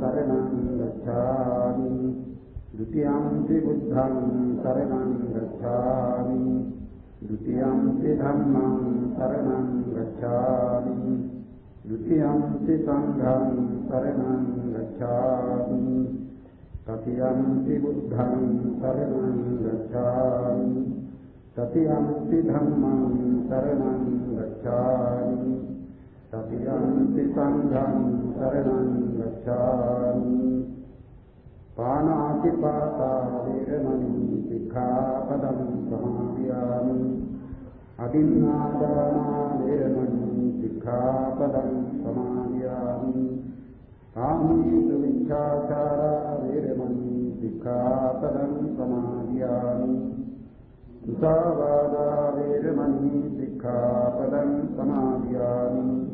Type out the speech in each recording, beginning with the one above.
शरणं गच्छामि। द्वितीयं ते बुद्धं शरणं गच्छामि। द्वितीयं ते धर्मं शरणं गच्छामि। द्वितीयं ते सङ्घं शरणं गच्छामि। तृतीयं ते बुद्धं शरणं गच्छामि। तृतीयं ते धर्मं शरणं गच्छामि। සංඝං සරණං ගච්ඡාමි පානාති පාතා වේරමණී සික්ඛාපදං සමාදියාමි අදින්නාදානා වේරමණී සික්ඛාපදං සමාදියාමි කාමීසු විච්ඡාචාරා වේරමණී සික්ඛාපදං සමාදියාමි උසාවාදා වේරමණී සික්ඛාපදං සමාදියාමි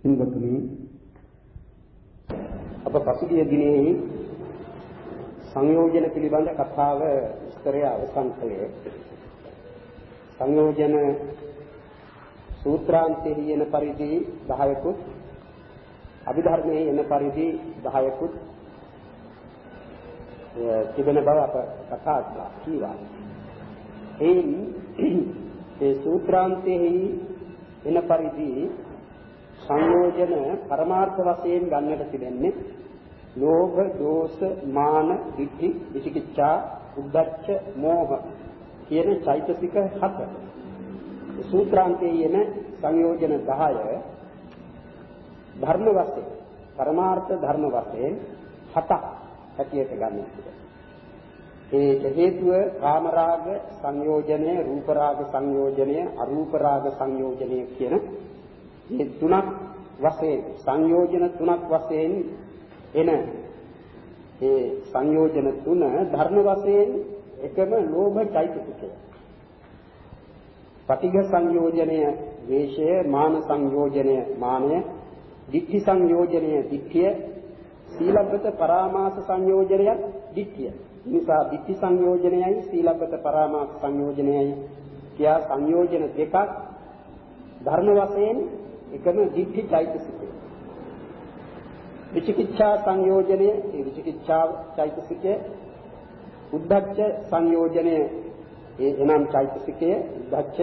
පින්වතුනි අප පසුගිය දිනේ සංයෝජන පිළිබඳ කතාව විස්තරය අවසන් කළේ. සංයෝජන සූත්‍රාන්තයේ එන පරිදි 10කුත් අභිධර්මයේ එන පරිදි 10කුත් තිබෙන බව අප කතා කළා කීවා. එයින් ඒ සූත්‍රාන්තයේ එන පරිදි සංයෝජන පරමාර්ථ වශයෙන් ගන්නට තිබෙන්නේ ලෝභ, දෝෂ, මාන, ditthi, විචිකිච්ඡා, උද්ධච්ච, මෝහ කියන චෛතසික හත. සූත්‍රාන්තයේ එන සංයෝජන 10 ධර්ම වශයෙන් පරමාර්ථ ධර්ම වශයෙන් හතක් හැටියට ගන්නට ඒට හේතුව කාමරාග සංයෝජනය, රූපරාග සංයෝජනය, අරූපරාග සංයෝජනය කියන මේ තුනක් වශයෙන් සංයෝජන තුනක් වශයෙන් එන ඒ සංයෝජන තුන ධර්ම වශයෙන් එකම ලෝභ චෛතසිකය. පටිඝ සංයෝජනය වේශය, මාන සංයෝජනය මානය, ditthi සංයෝජනය ditthිය, සීලබ්බත පරාමාස සංයෝජනය ditthිය. නිසා ditthi සංයෝජනයයි සීලබ්බත පරාමාස සංයෝජනයයි කියා සංයෝජන දෙකක් ධර්ම වශයෙන් එකම දිට්ඨි චෛතසිකය. විචිකිච්ඡා සංයෝජනයේ ඒ විචිකිච්ඡා චෛතසිකය උද්ධච්ච සංයෝජනයේ ඒ එනම් චෛතසිකය උද්ධච්ච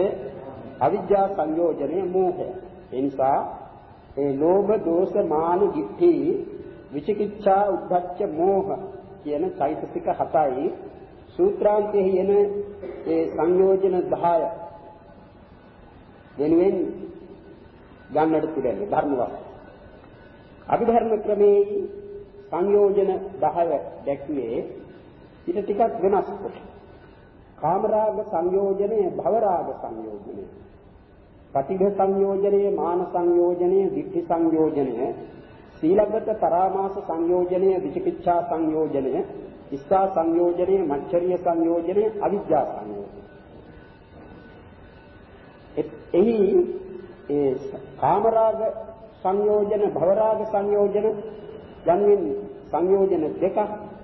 අවිජ්ජා සංයෝජනයේ මෝහය. ඒ නිසා ඒ ලෝභ දෝෂ මාන දිට්ඨි විචිකිච්ඡා උද්ධච්ච මෝහ කියන චෛතසික හතයි සූත්‍රාන්තයේ එන ඒ සංයෝජන 10 වෙනුවෙන් ගන්නට පිළිගන්නේ ධර්ම වශයෙන්. අභිධර්ම ක්‍රමයේ සංයෝජන 10 දැක්වේ ඊට ටිකක් වෙනස් කොට. කාමරාග සංයෝජනය, භවරාග සංයෝජනය. පටිඝ සංයෝජනය, මාන සංයෝජනය, ditthi සංයෝජනය, සීලබ්බත පරාමාස සංයෝජනය, විචිකිච්ඡා සංයෝජනය, ඉස්සා සංයෝජනය, මච්චරිය සංයෝජනය, අවිජ්ජා සංයෝජනය. එහි ඒ කාමරාග සංයෝජන භවරාග සංයෝජන යන්මින් සංයෝජන දෙකක්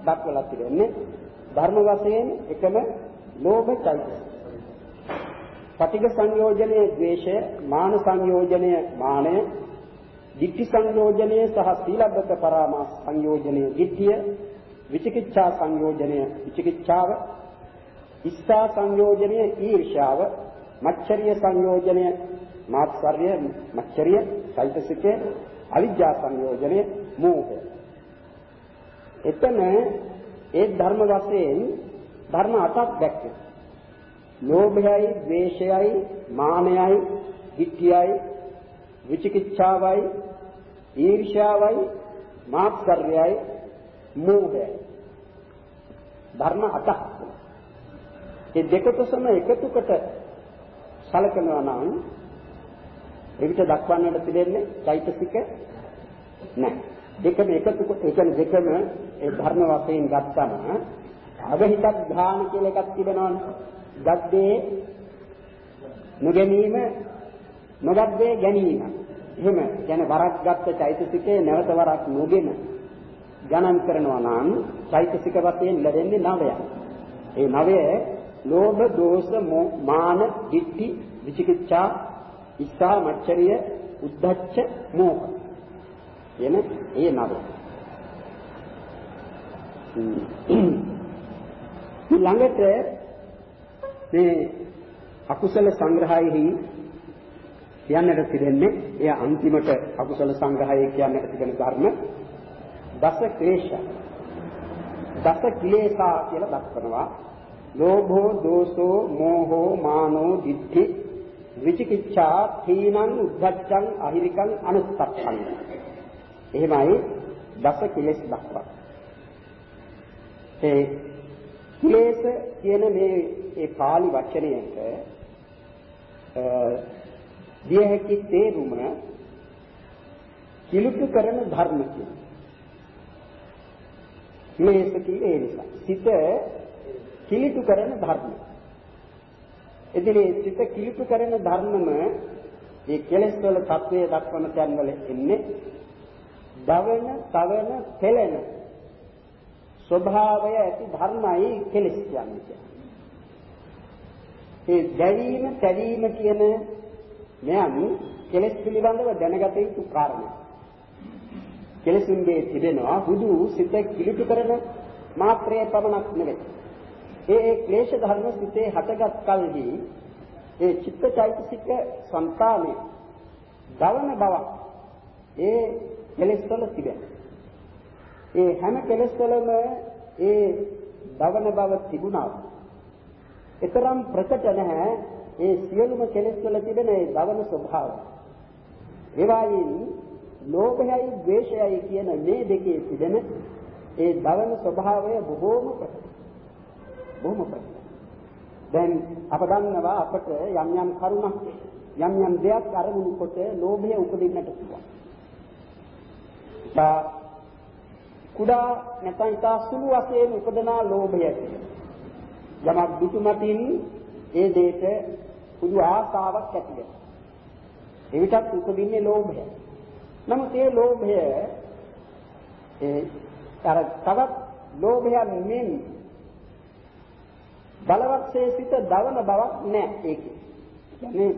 දක්වලා තිබෙන්නේ ධර්ම වශයෙන් එකම ලෝභ චෛතසික. පටිඝ සංයෝජනයේ ද්වේෂය, මාන සංයෝජනයේ මානය, ditthi සංයෝජනයේ සහ සීලබ්බත පරාමාස සංයෝජනයේ ditthිය, විචිකිච්ඡා සංයෝජනයේ විචිකිච්ඡාව, ඉස්සා සංයෝජනයේ ඊර්ෂාව, මච්චරිය සංයෝජනයේ මාත්සර්ය මච්චරිය චෛතසිකේ අවිජ්ජා සංයෝජනේ මෝහය එතන ඒ ධර්ම වශයෙන් ධර්ම අටක් දැක්කේ. ලෝභයයි, ද්වේෂයයි, මානයයි, ditthiyයි, විචිකිච්ඡාවයි, ඊර්ෂ්‍යාවයි, මාත්කර්යයි, මෝහයයි. ධර්ම අටක්. ඒ දෙක තුසම එකතු කොට සලකනවා නම් එවිට දක්වන්නට පිළිෙන්නේ චෛතසික නැහැ. දෙකම එකතු ඒ කියන්නේ දෙකම ඒ ධර්ම වශයෙන් ගත්තම අවහිත ධාන කියලා එකක් තිබෙනවනේ. ගද්දේ නොගැනීම නොගද්දේ ගැනීම. එහෙම කියන්නේ වරක් ගත්ත චෛතසිකේ නැවත වරක් නොගෙන ගණන් කරනවා නම් චෛතසික වශයෙන් ලැබෙන්නේ නවයක්. ඒ නවය ලෝභ දෝෂ මාන ditthi විචිකිච්ඡා ඉස්සා, මච්චරිය, උද්ධච්ච, මෝහ. එන ඒ 9. ළඟට මේ අකුසල සංග්‍රහයෙහි කියන්නට තිබෙන්නේ එය අන්තිමට අකුසල සංග්‍රහය කියන්නට තිබෙන ධර්ම දස ක්ලේශ දස කිලේසා කියලා දක්වනවා ලෝභෝ දෝසෝ මෝහෝ මානෝ දිට්ඨි විචිකිච්ඡා තීනං උද්ධච්ඡං අහිරිකං අනුත්තප්පං එහෙමයි දස කිලෙස් දක්වා ඒ කිලේශ කියන මේ ඒ pāli වචනයට දිය හැකි තේරුම කිලුට කරන ධර්ම කියන. ක්ලේශ කියේ නිසා. සිත කිලිටු කරන ධර්ම. එදිනේ සිත කිලිටු කරන ධර්මම මේ කෙලෙස් වල தත්වයේ දක්වන තැන් වල එන්නේ දවන, තවන, පෙළෙන ස්වභාවය ඇති ධර්මයි කෙලෙස් කියන්නේ. ඒ දැවීම, තැවීම කියන මෙයන් කෙලෙස් පිළිබඳව දැනගත යුතු කාරණා. කෙලෙසුන්ගේ තිබෙනවා හුදු සිත කිලිටු කරන මාත්‍රයේ පමණක් නෙවෙයි. ඒ ඒ ක්ලේශ ධර්ම සිතේ හටගත් කල්හි ඒ චිත්තචෛතසික సంతානේ දවන බව ඒ කෙලෙස් වල තිබෙනවා. ඒ හැම කෙලෙස් වලම ඒ දවන බව තිබුණා. ඒතරම් ප්‍රකට නැහැ ඒ සියලුම කෙලෙස් වල තිබෙන ඒ දවන ස්වභාවය. ඒවායින් ලෝභයයි ද්වේෂයයි කියන මේ දෙකේ තිබෙන ඒ දවන ස්වභාවය බොහෝම ප්‍රකට. බොහොම ප්‍රකට. දැන් අප දන්නවා අපට යම් යම් කරුණක් යම් යම් දෙයක් අරමුණු කොට ලෝභය උපදින්නට පුළුවන්. තා කුඩා නැත්නම් ඉතා සුළු වශයෙන් උපදනා ලෝභය යමක් දුතුමතින් ඒ දෙයට පුදු ආසාවක් ඇති වෙනවා. එවිටත් උපදින්නේ ලෝභය. නමුත් ඒ ලෝභය ඒ අර තවත් ලෝභයක් මෙන් බලවත්සේ සිත දවන බවක් නැහැ ඒකේ. කියන්නේ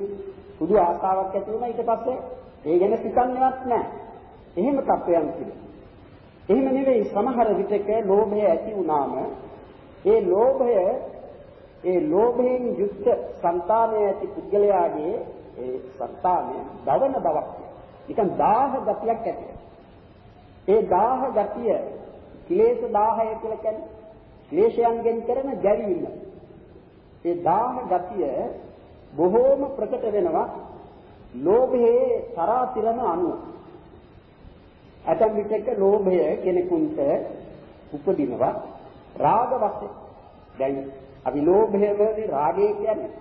සුදු ආශාවක් ඇති වුණා ඊට පස්සේ ඒ ගැන සිතන්නේවත් නැහැ. එහෙම තත්වයන් තිබෙනවා. එහෙම නෙවෙයි සමහර විටක ලෝභය ඇති වුණාම ඒ ලෝභය ඒ ලෝභයෙන් යුක්ත సంతානය ඇති පුද්ගලයාගේ ඒ సంతානය දවන බවක් නිකන් දාහ ගතියක් ඇති ඒ දාහ ගතිය ක්ලේශ 10 කියලා කියන්නේ ක්ලේශයන්ගෙන් කරන දැවීම ඒ දාහ ගතිය බොහෝම ප්‍රකට වෙනවා ලෝභයේ තරාතිරම අනුව. ඇතම් විටක ලෝභය කෙනෙකුට උපදිනවා රාග වශයෙන්. දැන් අපි ලෝභය වලදී රාගය කියන්නේ.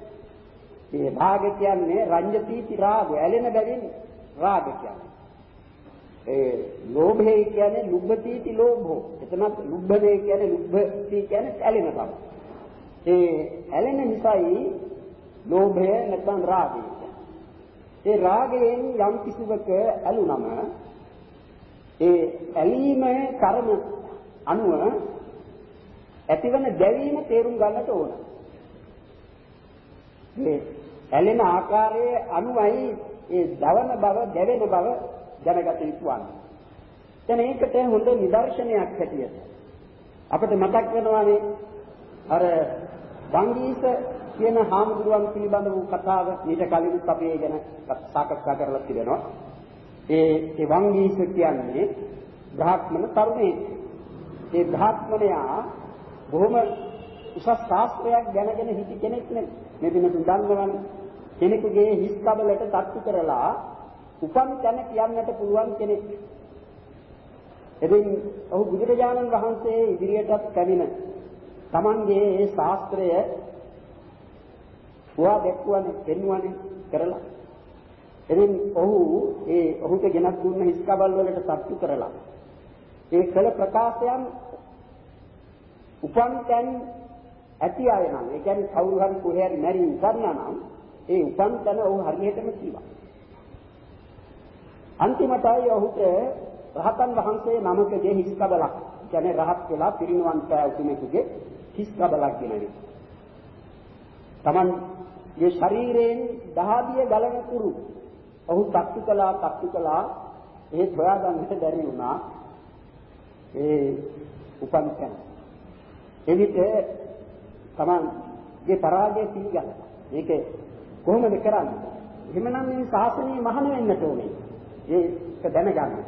මේ රාග කියන්නේ රඤ්‍යතිති රාගය ඇලෙන බැවින් රාග කියන්නේ. ඒ ලෝභය කියන්නේ ලුබ්බතිති ලෝභෝ. එතනත් ලුබ්බදේ කියන්නේ ලුබ්බති කියන්නේ ඇලෙන බව. ඒ ඇලෙන නිසායි ලෝභය නැත්නම් රාගය ඒ රාගයෙන් යම් කිසිවක ඇලුනම ඒ ඇලීමේ කර්ම අනුව ඇතිවන දැවීම තේරුම් ගන්නට ඕන. මේ ඇලෙන ආකාරයේ අනුවයි ඒ දවන බව, දැවෙන බව දැනගත යුතු වන්නේ. දැන් ඒකට හොඳ නිදර්ශනයක් හැටියට අපිට මතක් වෙනවානේ අර වංගීස කියන හාමුදුරුවන් පිළිබඳ වූ කතාව ඊට කලින් අපි ඒ ගැන සාකච්ඡා කරලා තිබෙනවා. ඒ ඒ වංගීස කියන්නේ බ්‍රාහ්මණ තරුණයෙක්. ඒ බ්‍රාහ්මණයා බොහොම උසස් ශාස්ත්‍රයක් දැනගෙන හිටි කෙනෙක් නෙමෙයි. මේ දිනතුන් දන්නවනේ. කෙනෙකුගේ හිස් කබලට තට්ටු කරලා උපන් තැන කියන්නට පුළුවන් කෙනෙක්. එදින් ඔහු බුදුරජාණන් වහන්සේ ඉදිරියටත් පැමිණ තමන්ගේ ඒ ශාස්ත්‍රය හොවා දැක්වන්නේ පෙන්වන්නේ කරලා එදින් ඔහු ඒ ඔහුට ගෙනත් දුන්න හිස් කබල් වලට තට්ටු කරලා ඒ කළ ප්‍රකාශයන් උපන් තැන් ඇති අය නම් ඒ කියන්නේ කවුරු හරි කොහේ හරි මැරි උපන්නා නම් ඒ උපන් තැන ඔහු හරියටම කිව්වා. අන්තිමටයි ඔහුට රහතන් වහන්සේ නමකගේ හිස් කබලක් කියන්නේ රහත් වෙලා පිරිනුවන් පෑ උතුමෙකුගේ හිස් කබලක් ගෙනවි. Tamanගේ ශරීරයෙන් දහදිය ගලන තුරු ඔහු තක්තු කළා තක්තු කළා ඒ හොයාගන්නට බැරි වුණා. ඒ උපන් තැන. එවිට තමන්ගේ පරාජය පිළිගන්න. මේක කොහොමද කරන්නේ? එහෙමනම් මේ ශාසනය මහාන වෙන්නට ඕනේ. ඒක දැනගන්න.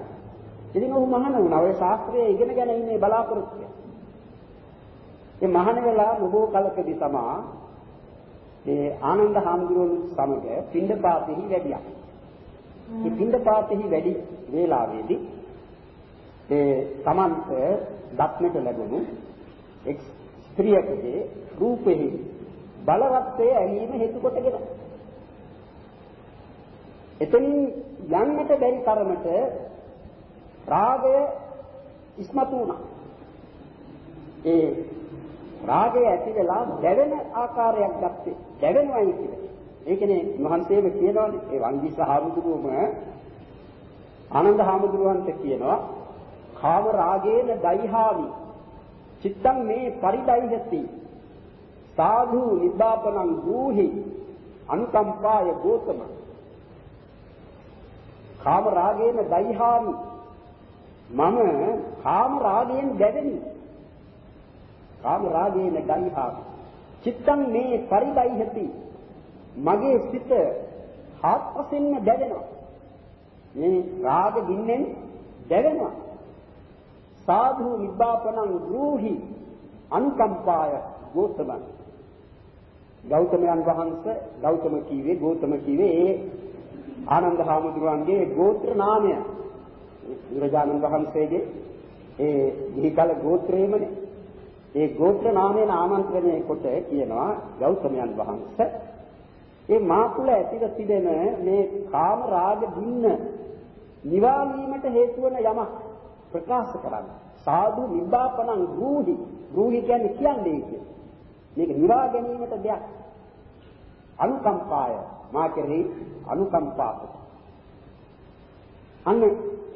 ඉතින් ඔහු මහාන වුණා. ඔය ශාස්ත්‍රයේ ඉගෙනගෙන ඉන්නේ බලාපොරොත්තු. ඒ මහාන වෙලා නබෝ කලකදී තමා ඒ ආනන්ද හාමුදුරුවෝ සමග පින්ඩපාතෙහි වැඩියා. මේ පින්ඩපාතෙහි වැඩි වේලාවේදී ඒ තමන්ට දක්නට ලැබුණු එක් ස්ත්‍රියකගේ රූපෙහි බලවත්යේ ඇලීම හේතු කොටගෙන එතනින් යන්නට බැරි තරමට රාගය ඉස්මතු වුණා. ඒ රාගය ඇති වෙලා දැවෙන ආකාරයක් ගත්තේ. දැවෙනවයි කියන්නේ. ඒ කියන්නේ මහන්සියම කියනවානේ. ඒ වංගිස්ස හාමුදුරුවම ආනන්ද හාමුදුරුවන්ට කියනවා කාම රාගේන දයිහාමි චිත්තං මේ පරිදයිහති. සාධු නිබ්බාපනං ගූහි අනුකම්පාය ගෝතම. කාම රාගේන දයිහාමි මම කාම රාගයෙන් දැවෙමි. කාම රාගේන දයිහාමි චිත්තං මේ පරිදයිහති මගේ සිත හත්පසින්ම දැවෙනවා. මේ රාග දින්නෙන් දැවෙනවා. සාධු නිබ්බාපනං රූහි අනුකම්පාය ගෝතමං. ගෞතමයන් වහන්සේ ගෞතම කීවේ ගෝතම කීවේ ඒ ආනන්ද හාමුදුරුවන්ගේ ගෝත්‍ර නාමය. බුදුරජාණන් වහන්සේගේ ඒ දීකල ගෝත්‍රයේමනේ. ඒ ගෝත්‍ර නාමයෙන් ආමන්ත්‍රණය කොට කියනවා ගෞතමයන් වහන්සේ ඒ මා තුළ ඇතිව තිබෙන මේ කාම රාග දින්න නිවාලීමට හේතු වන යමක් ප්‍රකාශ කරන්න. සාදු නිබ්බාපණං රූහි. රූහි කියන්නේ කියන්නේ ඒක. මේක නිවා ගැනීමට දෙයක්. අනුකම්පාය මා කෙරෙහි අනුකම්පාව. අන්න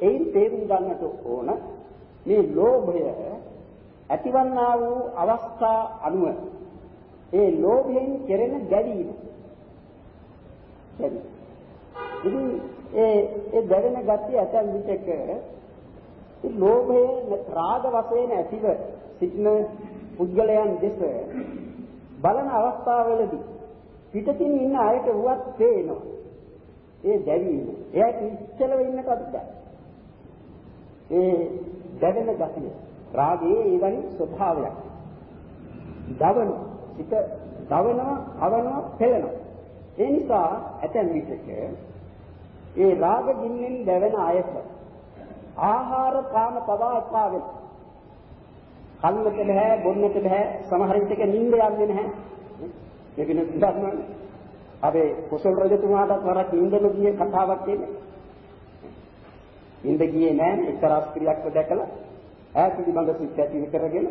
එයින් තේරුම් ගන්නට ඕන මේ ලෝභය ඇතිවන්නා වූ අවස්ථා අනුව ඒ ලෝභයෙන් කෙරෙන ගැවීම. ඉතින් ඒ ඒ දැවෙන gati ඇතන් විටක ඒ ලෝභයේ රාග වශයෙන් ඇතිව සිටින පුද්ගලයන් දෙස බලන අවස්ථාවවලදී පිටතින් ඉන්න අයට වුවත් පේනවා. ඒ දැවීම. එයාට ඉස්සෙලව ඉන්නකත් බෑ. ඒ දැවෙන ගතිය. රාගයේ ඒ වගේ ස්වභාවයක්. දවන, සිත දවනවා, අවනවා, පෙළෙනවා. ඒ නිසා ඇතැම් විටක ඒ රාග ගින්නෙන් දැවෙන අයට ආහාර පාන පවා එපා වෙනවා. කන්නට බෑ, බොන්නට බෑ, සමහර විටක නිින්ද යන්නේ නැහැ. ඒක නෙවෙයි අපේ කුසල රජතුමාටත් වරක් නිින්දම ගියේ කතාවක් තියෙනවා. නිින්ද ගියේ නෑ එක්තරා ස්ත්‍රියක්ව දැකලා ඈත පිළිබඳ සිත් ඇති කරගෙන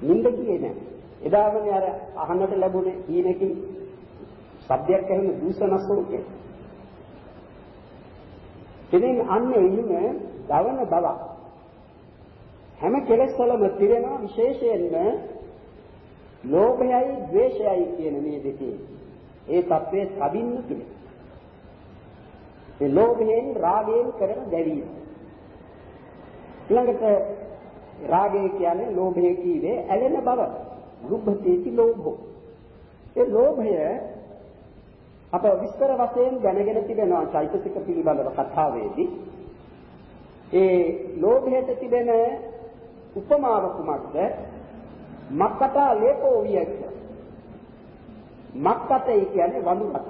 නිින්ද ගියේ නෑ. එදාමනේ අර අහන්නට ලැබුණේ ඊනකින් සබ්දයක් ඇහෙන දූෂණස්වරූපේ ඉතින් අන්න එහිම දවන බව. හැම කෙලෙස් වලම තිරෙනවා විශේෂයෙන්ම ලෝභයයි ද්වේෂයයි කියන මේ දෙකේ. ඒ తත්වයේ සබින්න තුනේ. ඒ ලෝභයෙන් රාගයෙන් කරන දැවීම. ඊළඟට රාගය කියන්නේ ලෝභය කීවේ ඇලෙන බව ලුබ්බතේති ලෝභෝ ඒ ලෝභය අප විස්තර වශයෙන් දැනගෙන තිබෙනවා චෛතසික පිළිබඳව කතාවේදී ඒ ලෝභයට තිබෙන උපමාව කුමක්ද? මක්කටා ලේපෝ විය කියලා. මක්කටේ කියන්නේ වඳුරට.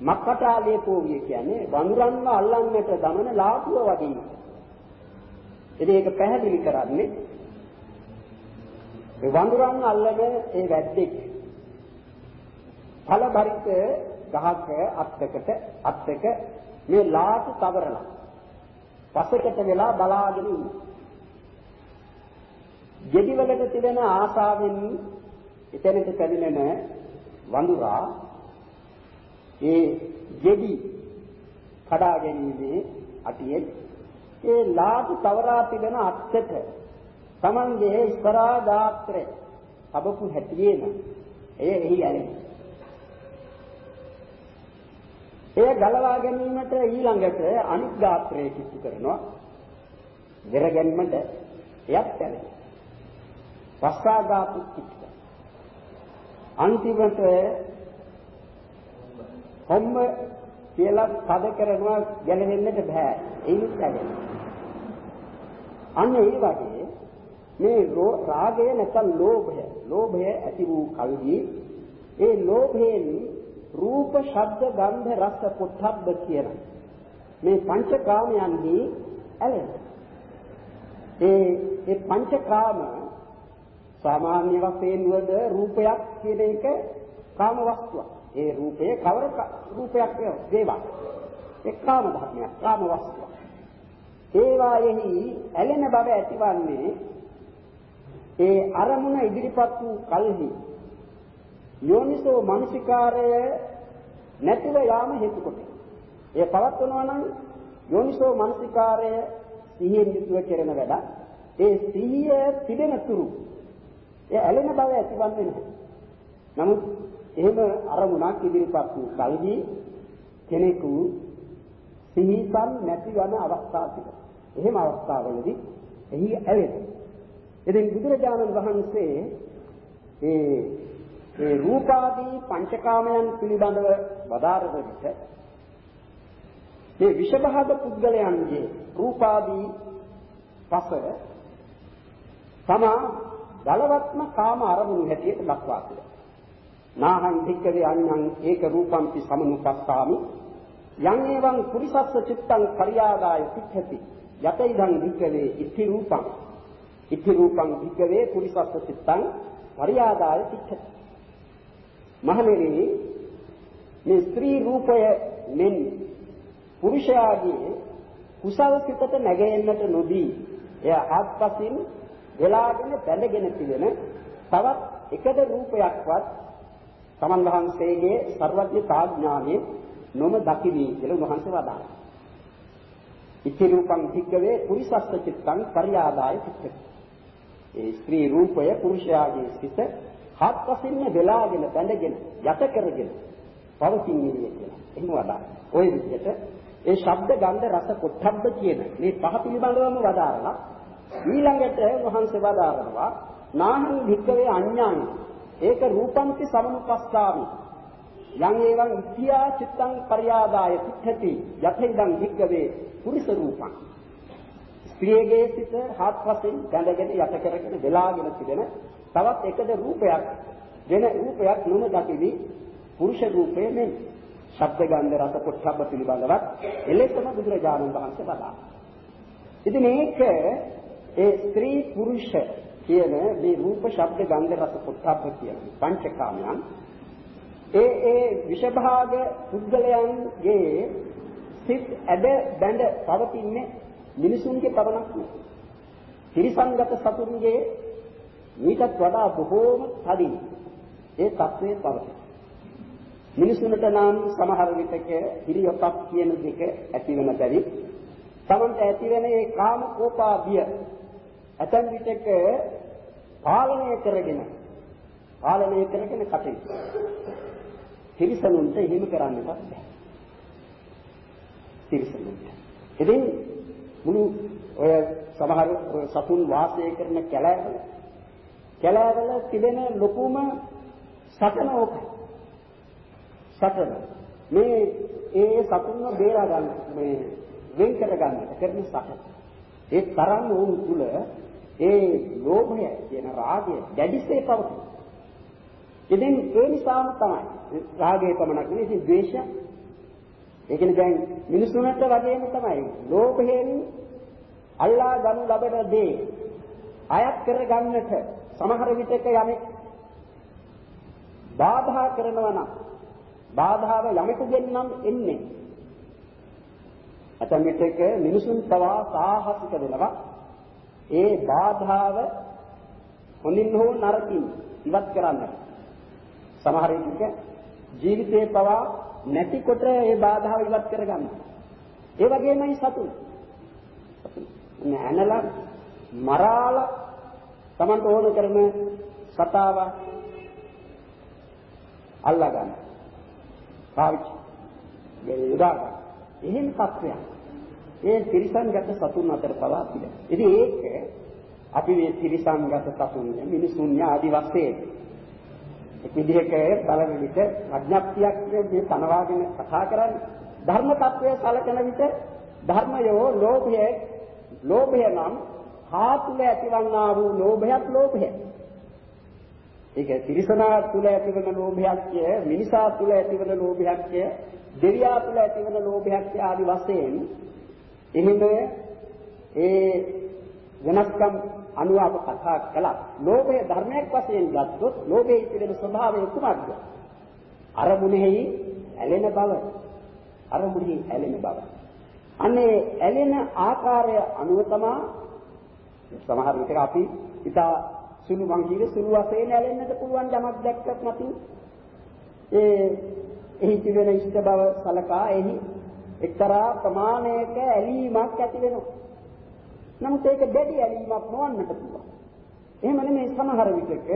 මක්කටා ලේපෝ විය කියන්නේ වඳුරන්ව අල්ලන්නට දමන ලාටුව වගේ. ඉතින් ඒක පැහැදිලි කරන්නේ ඒ වඳුරන් අල්ලන ඒ වැද්දෙක් ඵලබරිත ගහක අත්තකට අත්තක මේ ලාටු තවරලා පසෙකට වෙලා බලාගෙන ඉන්නේ. ගෙඩිවලට තිබෙන ආසාවෙන් එතනට පැමිණෙන වඳුරා ඒ ගෙඩි කඩා ගැනීමේ අටියේ ඒ ලාටු තවරා තිබෙන අත්තට Tamange ඉස්සරහා ගාත්‍රය අබපු හැටියේම එය එහි ඇලෙනවා. එය ගලවා ගැනීමට ඊළඟට අනිත් ගාත්‍රය කිච්චු කරනවා. වෙර ගැනීමට එයත් ඇලෙනවා. පස්සාගාතු කිච්චු. අන්තිමට කොම්ම කියලා පද කරනවා ගැලවෙන්නට බෑ. ඒත් ඇලෙනවා. අන්න ඒ වගේ මේ රාගය නැත්නම් ලෝභය ලෝභය ඇති වූ කල්හි ඒ ලෝභයෙන් රූප ශබ්ද ගන්ධ රස පොට්ටබ්බ කියන මේ පංචකාමයන්හි ඇලෙන. ඒ ඒ පංචකාම සාමාන්‍ය වශයෙන් වද රූපයක් කියන එක කාම වස්තුවක්. ඒ රූපය කවර රූපයක් වේවා. ඒ කාම ධර්මයක් කාම වස්තුවක්. ඒවායෙහි ඇලෙන බව ඇතිවන්නේ ඒ අරමුණ ඉදිරිපත් වූ කල්හි යෝනිසෝ මනසිකාරය නැතිව යාම හේතු කොට. ඒ පවත්වනවා නම් යෝනිසෝ මනසිකාරය සිහියෙන් යුතුව කෙරෙන වැඩ. ඒ සිහිය තිබෙන තුරු ඒ ඇලෙන බව ඇතිවන්නේ නැහැ. නමුත් එහෙම අරමුණක් ඉදිරිපත් වූ කල්හි කෙනෙකු සිහිසම් නැතිවන අවස්ථා තිබෙනවා. එහෙම අවස්ථාවලදී එහි ඇලෙනවා. ඉතින් බුදුරජාණන් වහන්සේ ඒ ඒ රූපාදී පංචකාමයන් පිළිබඳව වදාරන විට මේ විෂභාග පුද්ගලයන්ගේ රූපාදී පස තමා බලවත්ම කාම අරමුණු හැටියට දක්වා තිබෙනවා. නාහං භික්කවේ අඤ්ඤං ඒක රූපම්පි සමනුපස්සාමි යං එවං පුරිසස්ස චිත්තං පරියාදාය සික්ඛති යතයිදං භික්කවේ ඉති රූපං. ඉති රූපං භික්කවේ පුරිසස්ස චිත්තං පරියාදාය සික්ඛති මහණෙනි මේ ස්ත්‍රී රූපය මෙන් පුරුෂයාගේ කුසල් සිතට නැගෙන්නට නොදී එය ආත්පසින් වෙලාගෙන බැඳගෙන තිබෙන තවත් එකද රූපයක්වත් තමන් වහන්සේගේ ਸਰවඥ තාඥානයේ නොම දකිවි කියලා උන්වහන්සේ වදාළා. ඉති රූපං භික්කවේ පුරිසස්ස චිත්තං පරියාදාය චිත්තති. ඒ ස්ත්‍රී රූපය පුරුෂයාගේ සිත හත්පසින්ම වෙලාගෙන බැඳගෙන යට කරගෙන පවතින්නේ කියලා. එහෙම වදා. ওই විදිහට ඒ ශබ්ද ගන්ධ රස පොට්ටබ්බ කියන මේ පහ පිළිබඳවම වදාරලා ඊළඟට වහන්සේ වදාරනවා නාහං භික්කවේ අඤ්ඤාං ඒක රූපන්ති සමනුපස්සාමි යං ඒවං ඉත්‍යා චිත්තං පරියාදාය තිත්තති යතෙන්දං භික්කවේ පුරිස රූපං ස්ත්‍රියගේ සිත හත්පසින් බැඳගෙන යට කරගෙන වෙලාගෙන තිබෙන තවත් එකද රූපයක් වෙන රූපයක් නොම දකිවි පුරුෂ රූපය නෙයි. ශබ්ද ගන්ධ රස පොට්ටබ්බ පිළිබඳවත් එලෙසම බුදුරජාණන් වහන්සේ වදාළා. ඉතින් මේක ඒ ස්ත්‍රී පුරුෂ කියන මේ රූප ශබ්ද ගන්ධ රස පොට්ටබ්බ කියන පංචකාමයන් ඒ ඒ විෂභාග පුද්ගලයන්ගේ සිත් ඇද බැඳ පවතින්නේ මිනිසුන්ගේ පවණක් නෙවෙයි. ත්‍රිසංගත සතුන්ගේ ඊටත් වඩා බොහෝම තදින් ඒ தત્ත්වයේ පවතී. මිනිසුන්ට නම් සමහර විටක හිරියොපක් කියන දෙක ඇති වෙන බැරි තමන්ට ඇති වෙන ඒ කාම කෝපාදිය ඇතන් විටක පාලනය කරගෙන පාලනය කරගෙන කටයුතු. තිරිසනුන්ට එහෙම කරන්නට බැහැ. තිරිසනුන්ට. ඉතින් මුළු ඔය සමහර සතුන් වාසය කරන කැලෑවල කැලෑවල තිබෙන ලොකුම සතන ඕකයි. සතන. මේ ඒ සතුන්ව බේරා ගන්න මේ වෙන් කර ගන්නට කරන සතන. ඒ තරම් වුන් තුල ඒ ලෝභය කියන රාගය දැඩිසේ පවතී. ඉතින් ඒ නිසාම තමයි රාගය පමණක් නෙවෙයි ඉතින් ද්වේෂය. ඒ කියන්නේ දැන් මිනිසුන්ට වගේම තමයි ලෝභයෙන් අල්ලා ගනු ලබන දේ අයත් කර ගන්නට සමහර විටක යමෙක් බාධා කරනවා නම් බාධාව යමෙකුගෙන් නම් එන්නේ. අතන් විටක මිනිසුන් පවා සාහසික වෙනවා. ඒ බාධාව හොඳින් හෝ නරකින් ඉවත් කරන්න සමහර විටක ජීවිතේ පවා නැතිකොට ඒ බාධාව ඉවත් කරගන්න ඒ වගේමයි සතුන් නැනලා මරාලා Tamanට ඕන කරන සතාව අල්ලා ගන්න. පාවිච්චි. යොදා ගන්න. එහෙම තත්ත්වයක්. ඒ තිරිසන්ගත සතුන් අතර පවා තිබෙනවා. ඉතින් ඒක අපි මේ තිරිසන්ගත සතුන් මිනිසුන් ආදි වශයෙන් එක් විදිහක බලන විට අඥාප්තියක් මේ තනවාගෙන කතා කරන්නේ ධර්ම tattවය සලකන විට ධර්මයෝ ලෝභය ලෝභය නම් හාතුල ඇතිවන්නා වූ ලෝභයත් ලෝභය. ඒක තිරිසනා තුල ඇතිවන ලෝභයක් කිය, මිනිසා තුල ඇතිවන ලෝභයක් කිය, දෙවියා තුල ඇතිවන ලෝභයක් කිය ආදි වශයෙන් එහෙම ඒ වෙනස්කම් අනුව අප කතා කළා. ලෝභය ධර්මයක් වශයෙන් ගත්තොත් ලෝභයේ පිළිබඳ ස්වභාවය කුමක්ද? අරමුණෙහි ඇලෙන බව. අරමුණෙහි ඇලෙන බව. අනේ ඇලෙන ආකාරය අනුව තමයි සමහර විට අපි ඉතා සුළු මං කියේ සුළු වශයෙන් ඇලෙන්නට පුළුවන් යමක් දැක්කත් නැති ඒ එහි තිබෙන ඉෂ්ට බව සලකා එහි එක්තරා ප්‍රමාණයක ඇලීමක් ඇති වෙනවා. නමුත් ඒක දැඩි ඇලීමක් නොවන්නට පුළුවන්. එහෙම නෙමෙයි සමහර විටක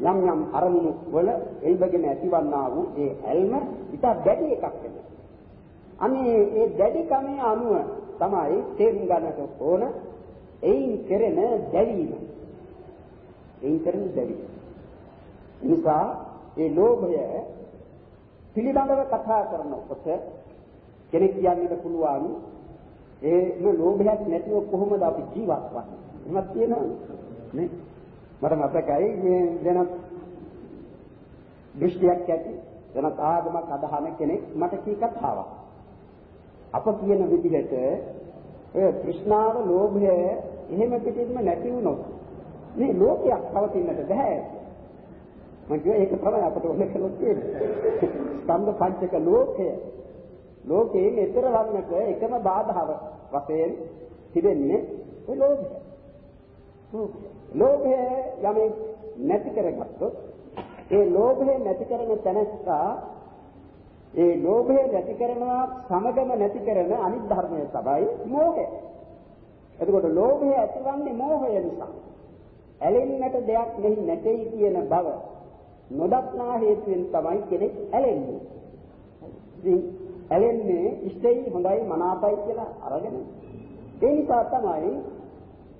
යම් යම් අරමුණු වල එල්බගෙන ඇතිවන්නා වූ ඒ ඇල්ම ඉතා දැඩි එකක් වෙනවා. අනේ ඒ දැඩි කමේ අනුව තමයි තේරුම් ගන්නට ඕන එයින් කෙරෙන දැවීම. එයින් කෙරෙන දැවීම. නිසා ඒ ලෝභය පිළිබඳව කතා කරනකොට කෙනෙක් කියන්නට පුළුවන් ඒම ලෝභයක් නැතිව කොහොමද අපි ජීවත් වන්නේ? එහෙමත් කියනවා නේ? මට මතකයි මේ වෙනත් දෘෂ්ටියක් ඇති වෙනත් ආගමක් අදහන කෙනෙක් මට කී කතාවක්. අප කියන විදිහට ඔය තෘෂ්ණාව ලෝභය එහෙම පිටින්ම නැති වුණොත් මේ ලෝකයක් පවතින්නට බෑ. මම කිය ඒක තමයි අපට ඕන කළොත් තියෙන්නේ. ස්කන්ධ පංචක ලෝකය ලෝකයේ ඊතර වන්නට එකම බාධාව වශයෙන් තිබෙන්නේ ඒ ලෝභය. ලෝභය යමෙක් නැති කරගත්තොත් ඒ ලෝභය නැති කරන තැනස්සා ඒ ලෝභය නැති කරනවා සමගම නැති කරන අනිත් ධර්මය තමයි මෝහය. එතකොට ලෝභය ඇතිවන්නේ මෝහය නිසා. ඇලෙන්නට දෙයක් මෙහි නැtei කියන බව නොදක්නා හේතුවෙන් තමයි කෙනෙක් ඇලෙන්නේ. ඉතින් ඇලෙන්නේ ඉෂ්ටයි හොඳයි මනාපයි කියලා අරගෙන. ඒ නිසා තමයි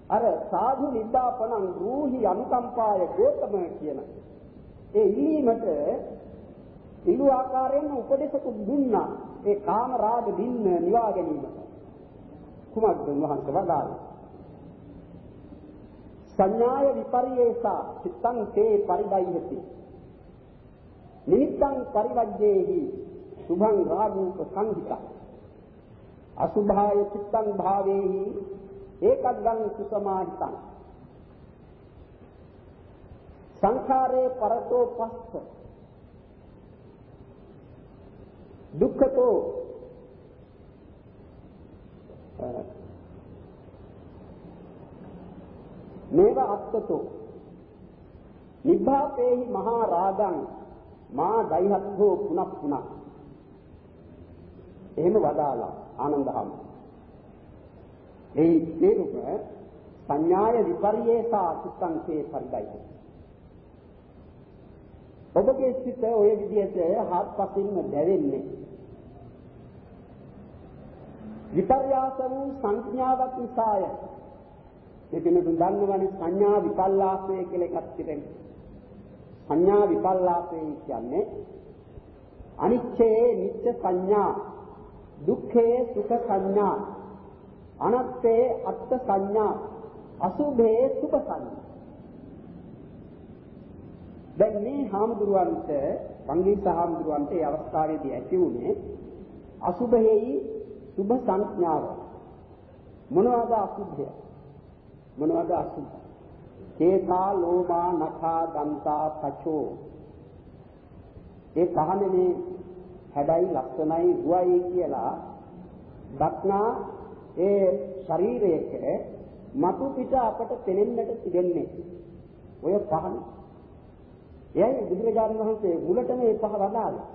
අර සාධු නිබ්බාපණං රූහි අනුකම්පාය ගෝතම කියන ඒ ඉල්ලීමට ඉලු ආකාරයෙන් උපදේශක දුන්නා ඒ කාම රාග දින්න නිවා ගැනීමට. කුමක්ද උන්වහන්සේ වදාළේ? සංඥාය විපරියේසා චිත්තං තේ පරිදයිහති නිමිත්තං පරිවජ්ජේහි. සුභං රාගූප සංහිතා. අසුභාය චිත්තං භාවේහි ඒකග්ගං සුසමාහිතං. සංඛාරේ පරතෝ පස්ස. දුක්ඛතෝ මේව අත්තතෝ. නිබ්බාපේහි මහා රාගං මා දෛහත්ථෝ පුනක් පුනක් එහෙම වදාලා ආනන්දහම ඒ තේරුම සංඥාය විපරියේසා චිත්තං තේ පරිදයි ඔබගේ සිත ওই විදිහට හත්පසින්ම දැවෙන්නේ විපර්යාස වූ සංඥාවක් නිසාය. එදින දුන්වන්නේ සංඥා විපල්ලාසය කියලා එකක් තිබෙනවා. සංඥා විපල්ලාසය කියන්නේ අනිච්චේ නිච්ච සංඥා දුක්ඛේ සුඛ සංඥා අනත්තේ අත්ථ සංඥා අසුභේ සුභ සංඥා. දැන් මේ හාමුදුරුවන්ට සංගීත හාමුදුරුවන්ට ඒ අවස්ථාවේදී ඇති වුණේ අසුභෙහි සුභ සංඥාව. මොනවාද අසුභය? මොනවාද අසුභ? කේතා ලෝමා නඛා දන්තා පචෝ ඒ පහනේ හැඩයි ලක්ෂණයි රුවයි කියලා දක්නා ඒ ශරීරයක මතු පිට අපට පෙනෙන්නට තිබෙන්නේ ඔය පහන. එයයි බුදුරජාණන් වහන්සේ මුලටම මේ පහ වදාළා.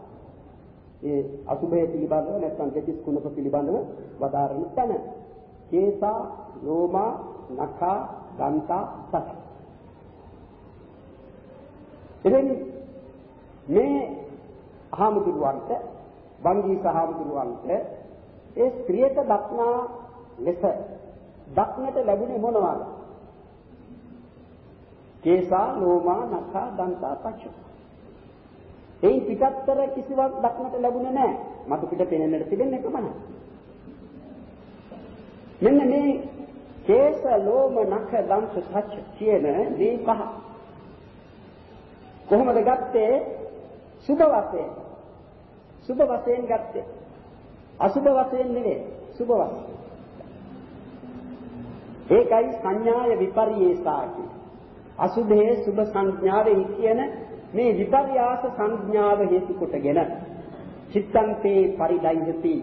ඒ අසුභය පිළිබඳව නැත්නම් දෙතිස් කුණක පිළිබඳව වදාරන තැන. කේසා, ලෝමා, නඛා, දන්තා, සච. එදින මේ හාමුදුරුවන්ට වංගී සහාමුදුරුවන්ට ඒ ස්ත්‍රියට දක්නා ලෙස දක්නට ලැබුණේ මොනවාද? කේසා, ලෝමා, නඛා, දන්තා, පච්චු. එයින් පිටත්තර කිසිවක් දක්නට ලැබුණේ නැහැ. මතු පිට පෙනෙන්නට තිබෙන්නේ එකමයි. මෙන්න මේ කේස, ලෝම, නඛ, දන්ත, පච්ච කියන මේ පහ කොහොමද ගත්තේ? සුභ වශයෙන්. සුභ වශයෙන් ගත්තේ. අසුභ වශයෙන් නෙවෙයි. සුභ වශයෙන්. ඒකයි සංඥාය විපරියේසා කියන්නේ. අසුභයේ සුභ සංඥාවේ කියන මේ විපර්යාස සංඥාව හේතු කොටගෙන චිත්තන්තේ පරිදයිහති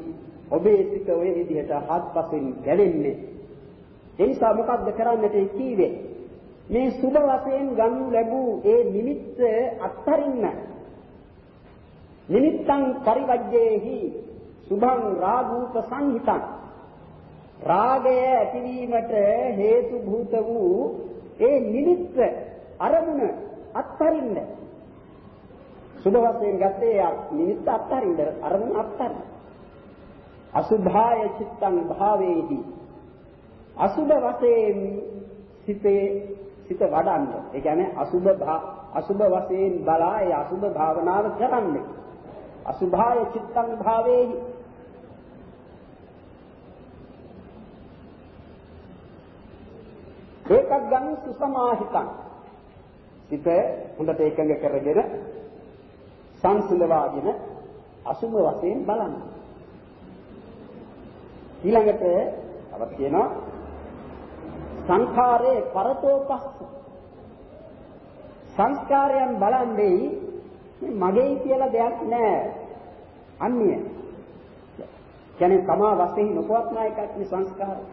ඔබේ සිත ඔය විදිහට හත්පසින් ගැලෙන්නේ ඒ නිසා මොකක්ද කරන්නට කීවේ මේ සුභ වශයෙන් ගනු ලැබූ ඒ නිමිත්ත අත්හරින්න නිමිත්තං පරිවජ්ජේහි සුභං රාගූප සංහිතං. රාගය ඇතිවීමට හේතු භූත වූ ඒ නිමිත්ත අරමුණ අත්හරින්න. සුභ වශයෙන් ගත්තේ නිමිත්ත අත්හරින්න අරමුණ අත්හරින්න. අසුභාය චිත්තං භාවේහි. අසුභ වශයෙන් සිතේ සිත වඩන්න. ඒ කියන්නේ අසුභ අසුභ වශයෙන් බලා ඒ අසුභ භාවනාව කරන්නේ. අසුභාය චිත්තං භාවේහි. ඒකක් ගන්න සුසමාහිතං. සිත හොඳට එකඟ කරගෙන සංසුලවාගෙන අසුභ වශයෙන් බලන්න. ඊළඟට තවත් කියනවා සංඛාරේ පරතෝපස්ස. සංස්කාරයන් බලන්නේ මගේ කියලා දෙයක් නෑ. අන්‍ය. කියන්නේ තමා වශයෙන් නොපවත්නා එකක් නේ සංස්කාරය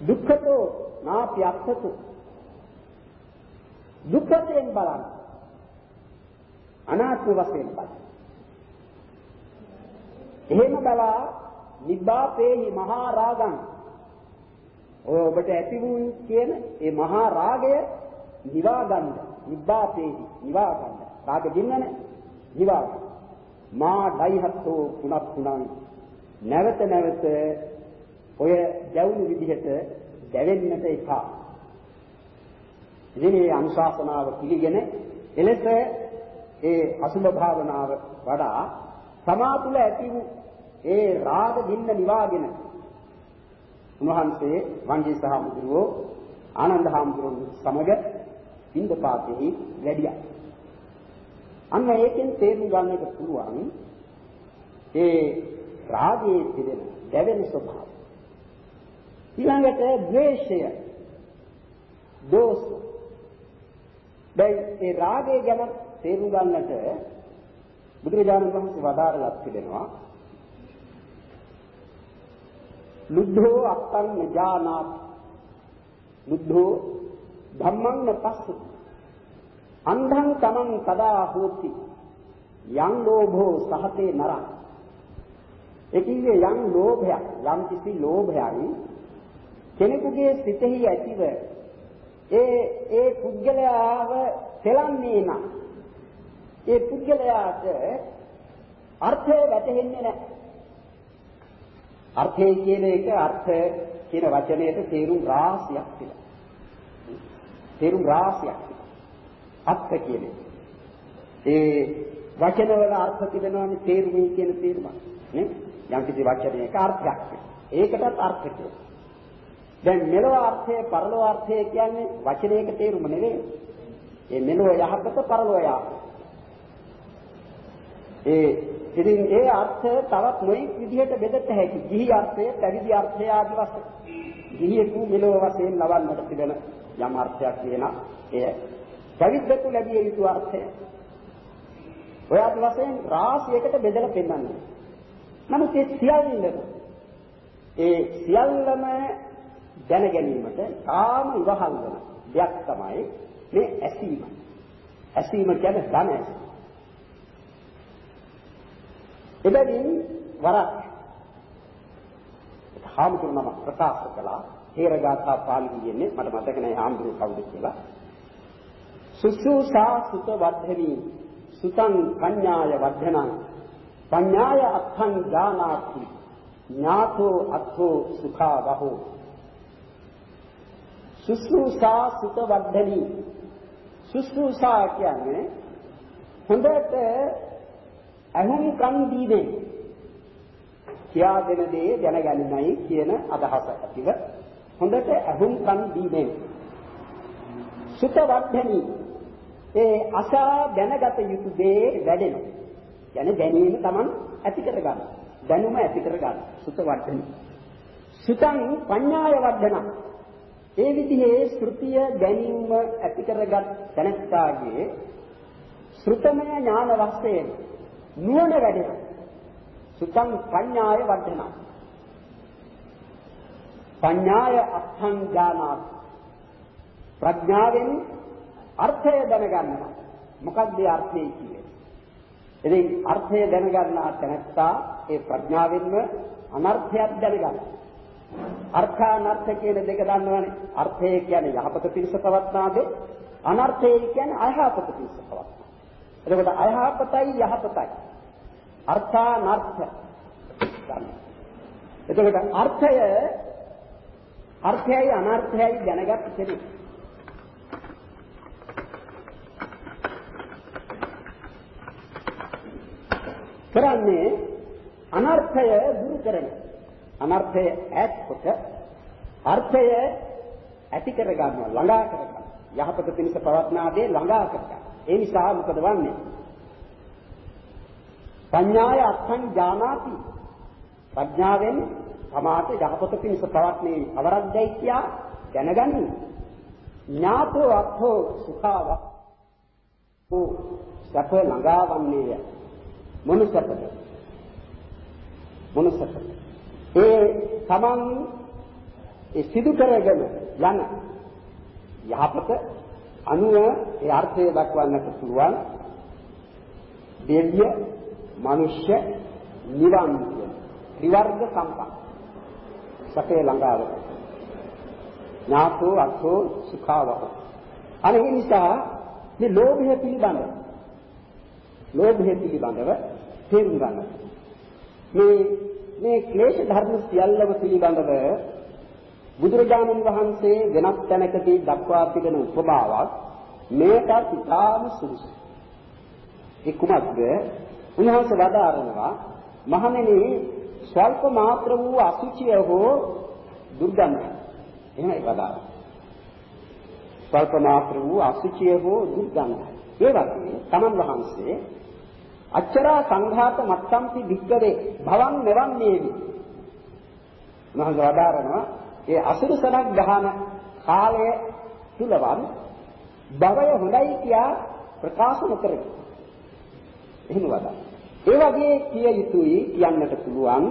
දුක්ඛතෝ නාපි අත්තතු. දුක්ඛයෙන් බලන්න. අනාත්ම වශයෙන් බලන්න. එහෙම බලා නිබ්බාපේහි මහා රාගං. ඔය ඔබට ඇති වූ කියන ඒ මහා රාගය නිවා ගන්න. නිබ්බාපේහි නිවා ගන්න රාග දින්නනේ නිවා ගන්න මා ඩයිහත්තෝ පුනක් පුනං නැවත නැවත ඔය දැවුණු විදිහට දැවෙන්නට එපා. ඉතින් මේ අනුශාසනාව පිළිගෙන එලෙස ඒ අසුභ භාවනාව වඩා තමා තුළ ඇති වූ ඒ රාග දින්න නිවාගෙන උන්වහන්සේ වංගී සහ මුදුරෝ ආනන්ද හාමුදුරුවෝ සමග ඉන්දපාතෙහි වැඩියා. අන්න ඒකෙන් තේරුම් ගන්නට පුළුවන් ඒ රාගයේ තිබෙන දැවෙන ස්වභාවය. ඊළඟට ද්වේෂය දෝෂ දැන් ඒ රාගය ගැන තේරුම් ගන්නට බුදුරජාණන් වහන්සේ වදාරලා තිබෙනවා ලුද්ධෝ අත්තං නජානාත් ලුද්ධෝ ධම්මං නපස්සති අන්ධං තමං තදා හෝති යං ලෝභෝ සහතේ නරං ඒ කියන්නේ යම් ලෝභයක් යම් කිසි ලෝභයයි කෙනෙකුගේ සිතෙහි ඇතිව ඒ ඒ පුද්ගලයාව තෙලන්නේ නම් ඒ පුද්ගලයාට අර්ථය වැටහෙන්නේ නැහැ. අර්ථය කියන එක අර්ථ කියන වචනයට තේරුම් රාශියක් තිබෙනවා. තේරුම් රාශියක් අර්ථ කියන්නේ. ඒ වචනවල අර්ථ තිබෙනවානේ තේරුමේ කියන තේරුම. නේ? යම් කිසි වචනයක අර්ථයක්. ඒකටත් අර්ථ කියනවා. දැන් මෙලොව අර්ථය පරලොව අර්ථය කියන්නේ වචනයක තේරුම නෙවෙයි. ඒ මෙලොව යහපත පරලොව යහපත. ඒ ඉතින් ඒ අර්ථ තවත් නොයෙක් විදිහට බෙදට හැකි. ගිහි අර්ථය, පැවිදි අර්ථය ආදී වශයෙන්. ගිහියෙකු මෙලොව වශයෙන් ලබන්නට තිබෙන යම් අර්ථයක් වෙනා එය පැවිද්දෙකු ලැබිය යුතු අර්ථය. ඔය ආදී වශයෙන් රාශියකට බෙදලා පෙන්නන්නේ. නමුත් ඒ සියල්ලම ඒ සියල්ලම දැන ගැනීමට තාම ඉවහල් වෙන දෙයක් තමයි මේ ඇසීම. ඇසීම කියන්නේ ධන ඇසීම. එබැවින් වරක් හාමුදුරුවම ප්‍රකාශ කළා හේරගාථා පාළියෙන්නේ මට මතක නැහැ හාමුදුරුවෝ කවුද කියලා. සුසුසා සුත වර්ධනි සුතං පඤ්ඤාය වර්ධනං. පඤ්ඤාය අත්ථං ඥානාති ඥාතෝ අත්ථෝ සුඛා වහෝ සුසුසා සුත වර්ධනි. සුසුසා කියන්නේ හොඳට අහුම්කම් දීමේ කියා දෙන දේ දැනගන්නයි කියන අදහස ඇතිව හොඳට අහුම්කම් දීමේ සුත වර්ධනි ඒ අසා දැනගත යුතු දේ වැඩෙනවා. කියන්නේ දැනීම Taman ඇති කරගන්න. දැනුම ඇති කරගන්න. සුත වර්ධනි. සුතං පඤ්ඤාය වර්ධන. ඒ විදිහේ ශ්‍රුතිය දැනීම ඇති කරගත් තැනැත්තාගේ ශ්‍රුතමය ඥාන වශයෙන් නුවණ වැඩෙනවා. සුතං පඤ්ඤාය වර්ධන. පඤ්ඤාය අත්ථං ඥානාති. ප්‍රඥාවෙන් අර්ථය දැනගන්නවා. මොකක්ද ඒ අර්ථය කියන්නේ? ඉතින් අර්ථය දැනගන්නා තැනත්තා ඒ ප්‍රඥාවෙන්ම අනර්ථයක් දැනගන්නවා. අර්ථානර්ථ කියන දෙක දන්නවනේ. අර්ථය කියන්නේ යහපත පිණිස පවත්නා දේ. අනර්ථය කියන්නේ අයහපත පිණිස පවත්නා. එතකොට අයහපතයි යහපතයි. අර්ථානර්ථ ගන්න. එතකොට අර්ථය අර්ථයයි අනර්ථයයි දැනගත් කෙනෙක්. කරන්නේ අනර්ථය දුරු කරන. අනර්ථය ඈත් කොට අර්ථය ඇති කර ගන්නවා ළඟා කර ගන්නවා යහපත පිණිස පවත්නා දේ ළඟා කර ගන්නවා ඒ නිසා මොකද වන්නේ? පඤ්ඤාය අත්ථං ඥානාති ප්‍රඥාවෙන් සමාත යහපත පිණිස පවත්නේ අවරද්දයි කියා දැනගනි ඥාතෝ අත්ථෝ සුඛාව ඕ සැප ළඟාවන්නේය මොනසපද? මොනසපද? ඒ තමන් ඒ සිදු කරගෙන යන යහපත අනුව ඒ අර්ථය දක්වන්නට පුළුවන්. දෙවිය මනුෂ්‍ය නිවන් කියන ත්‍රිවර්ග සම්පන්න සතේ ළඟාව ඥාතෝ අත්ෝ සුඛාවහ අනේ නිසා මේ ලෝභය පිළිබඳ ලෝභය පිළිබඳව තේරුම් ගන්න. මේ මේ ක්ලේශ ධර්ම සියල්ලම පිළිබඳව බුදුරජාණන් වහන්සේ වෙනත් තැනකදී දක්වා තිබෙන උපමාවක් මේකට ඉතාම සුදුසු. ඒ කුමක්ද? උන්වහන්සේ වදාරනවා මහණෙනි ස්වල්ප මාත්‍ර වූ අසුචිය හෝ දුර්ගන්ධය. එහෙමයි වදාරන්නේ. ස්වල්ප මාත්‍ර වූ අසුචිය හෝ දුර්ගන්ධය. ඒ වගේ තමන් වහන්සේ අච්චරා සංඝාත මත්තම්පි වික්කවේ භවං මෙවන්නේවි. මහඟ වදාරනවා ඒ අසුරු සනක් ගහන කාලය තුලවන් භවය හොඳයි කියා ප්‍රකාශ නොකරයි. එහෙම වදා. ඒ වගේ කිය යුතුයි කියන්නට පුළුවන්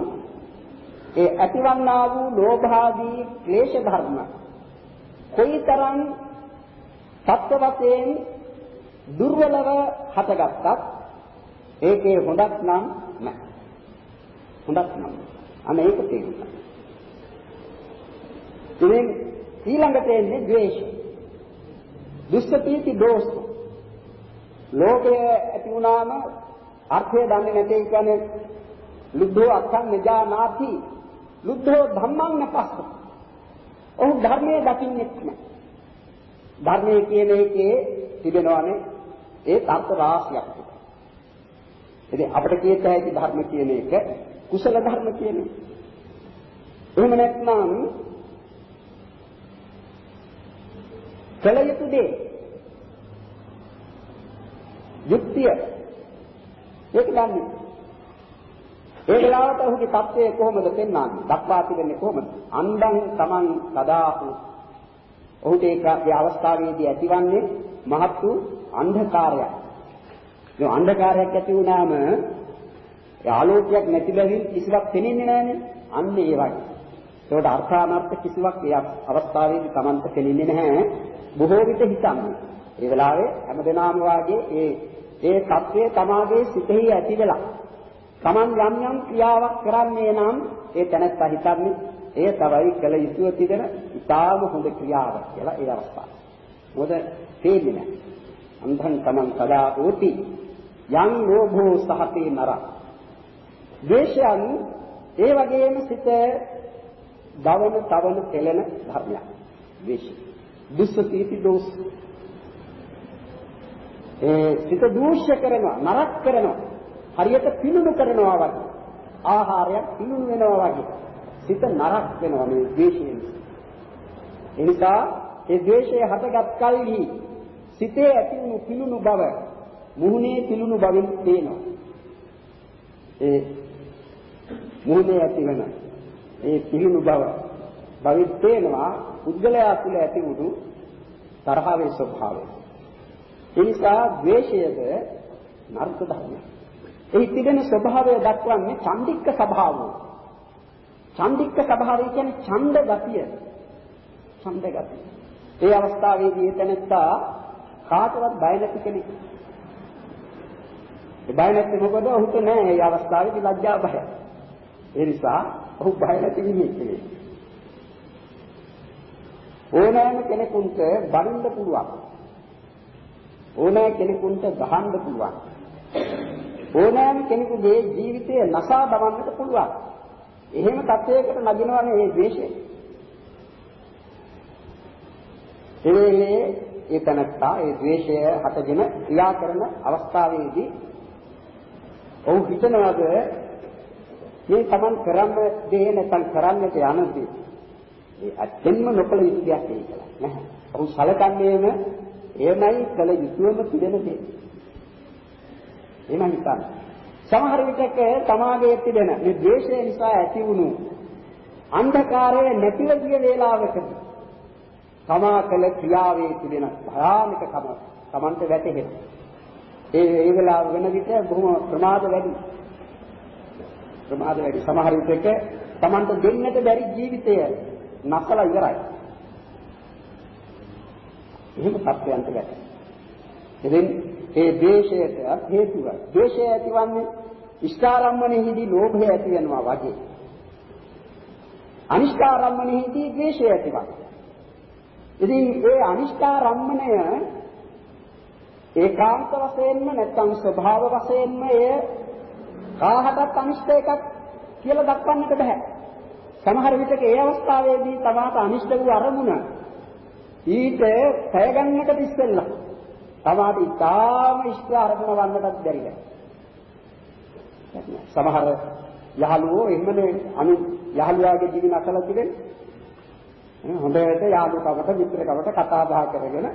ඒ ඇතිවන්නා වූ ලෝභාදී ක්ලේශ ධර්ම කොයිතරම් සත්‍ය වශයෙන් දුර්වලව හටගත්තත් ඒකේ හොඳක් නම් නැහැ. හොඳක් නම්. අන්න ඒක තේරුණා. ඉතින් ඊළඟට එන්නේ ද්වේෂය. දුස්සපීති දෝෂ. ලෝභය ඇති වුණාම අර්ථය දන්නේ නැtei කියන්නේ ලුද්ධෝ අක්ඛං නජානාති ලුද්ධෝ ධම්මං නපස්ස. ඔහු ධර්මයේ දකින්නේ නැහැ. ධර්මයේ කියන එකේ තිබෙනවානේ ඒ තර්ක රාශියක්. ඉතින් අපිට කියත හැකි ධර්ම කියන එක කුසල ධර්ම කියන එක. එහෙම නැත්නම් කළ යුතු දේ යුක්තිය ඒක දන්නේ. ඒ වෙලාවට ඔහුගේ தත්වය කොහොමද පෙන්වන්නේ? දක්වා තිබෙන්නේ කොහොමද? අන්දං තමන් සදාහු ඔහුට ඒකේ අවස්ථාවේදී ඇතිවන්නේ මහත් වූ අන්ධකාරයක්. ඒ අන්ධකාරයක් ඇති වුණාම ඒ ආලෝකයක් නැති බැවින් කිසිවක් පෙනෙන්නේ නැහැනේ. අන්න ඒ වගේ. ඒකට අර්ථානර්ථ කිසිවක් ඒ අවස්ථාවේදී Tamanta පෙනෙන්නේ නැහැ. බොහෝ විට හිතන්නේ. ඒ වෙලාවේ හැමදෙනාම වාගේ ඒ ඒ தත්වයේ තමාගේ සිතෙහි ඇති වෙලා Taman යම් යම් ක්‍රියාවක් කරන්නේ නම් ඒ තැනත්තා හිතන්නේ ඒ තමයි කළ යුතුව තිබෙන ඉතාම හොඳ ක්‍රියාවක් කියලා ඒ අවස්ථාව. මොකද තේන්නේ නැහැ. අන්ධං තමන් සදා ඕති යං ලෝභෝ සහතේ නර. ද්වේෂයන් ඒ වගේම සිත දවන තවන පෙළෙන ධර්මයක්. ද්වේෂය. දුස්සතිති දෝස්. ඒ සිත දූෂ්‍ය කරනවා නරක කරනවා. හරියට පිළුණු කරනවා වගේ. ආහාරයක් පිළුණු වෙනවා වගේ. සිත නරක වෙනවා මේ ද්වේෂයෙන්. ඒ නිසා ඒ ද්වේෂය හටගත් කල්හි සිතේ ඇති වුණු පිළුණු බව මුහුණේ පිළුණු බවින් පේනවා. ඒ මුහුණේ ඇති වෙන ඒ පිළුණු බව බවින් පේනවා පුද්ගලයා තුළ ඇති වුණු තරහවේ ස්වභාවය. ඒ නිසා ද්වේෂයද නර්ථ ධර්මයක්. එහි තිබෙන ස්වභාවය දක්වන්නේ චණ්ඩික්ක ස්වභාවය. චණ්ඩික්ක ස්වභාවය කියන්නේ ඡන්ද ගතිය. ඡන්ද ගතිය. ඒ අවස්ථාවේදී එතනත්තා කාටවත් බය නැති කෙනෙක්. ඒ බය නැති මොකද ඔහුට නෑ මේ අවස්ථාවේදී ලැජ්ජා බය. ඒ නිසා ඔහු බය නැති කෙනෙක්. ඕනෑම කෙනෙකුට බරින්න පුළුවන්. ඕනෑ කෙනෙකුට ගහන්න පුළුවන්. ඕනෑම කෙනෙකුගේ ජීවිතය නසා දමන්නට පුළුවන්. එහෙම තත්වයකට නගිනවනේ මේ ද්වේෂය. එවේලේ ඒ තනත්තා ඒ ද්වේෂය හටගෙන ක්‍රියා කරන අවස්ථාවේදී ඔහු හිතනවාද මේ Taman කරන්න දේ නැත්නම් කරන්නට යනදී ඒ අත්‍යන්ම නොකල යුතු දෙයක් කියලා නැහැ. ඔහු සලකන්නේම එයමයි කළ යුතුවම තිබෙන දේ. එහෙම හිතන්නේ. සමහර විටක තමාගේ තිබෙන මේ ද්වේෂය නිසා ඇති වුණු අන්ධකාරය නැතිව ගිය වේලාවකදී තමා කළ ක්‍රියාවේ තිබෙන භයානකකම තමන්ට වැටහෙන. ඒ ඒ වෙලාව වෙන විට බොහොම ප්‍රමාද වැඩි. ප්‍රමාද වැඩි. සමහර විටක තමන්ට දෙන්නට බැරි ජීවිතය නැසලා ඉවරයි. එහෙම තත්ත්වයන්ට වැටෙනවා. ඉතින් ඒ ද්වේෂයට හේතුව ද්වේෂය ඇතිවන්නේ ඉෂ්ඨාරම්මණයෙහිදී ලෝභය ඇති වෙනවා වගේ. අනිෂ්ඨාරම්මණයෙහිදී ද්වේෂය ඇතිවනවා. ඉතින් ඒ අනිෂ්ඨාරම්මණය ඒකාන්ත වශයෙන්ම නැත්නම් ස්වභාව වශයෙන්ම එය කාහටත් අනිෂ්ඨ එකක් කියලා දක්වන්නට බෑ. සමහර විටක ඒ අවස්ථාවේදී තමාට අනිෂ්ඨ වූ අරමුණ ඊට පැය ගන්නකට ඉස්සෙල්ලා තමාට ඉතාම ඉෂ්ට අරමුණ වන්නටත් බැරි සමහර යහළුවෝ එහෙමනේ අනු යහළුවාගේ ජීවිත අසල තිබෙන්නේ හොඳට යාළුකමට මිත්‍රකමට කතා බහ කරගෙන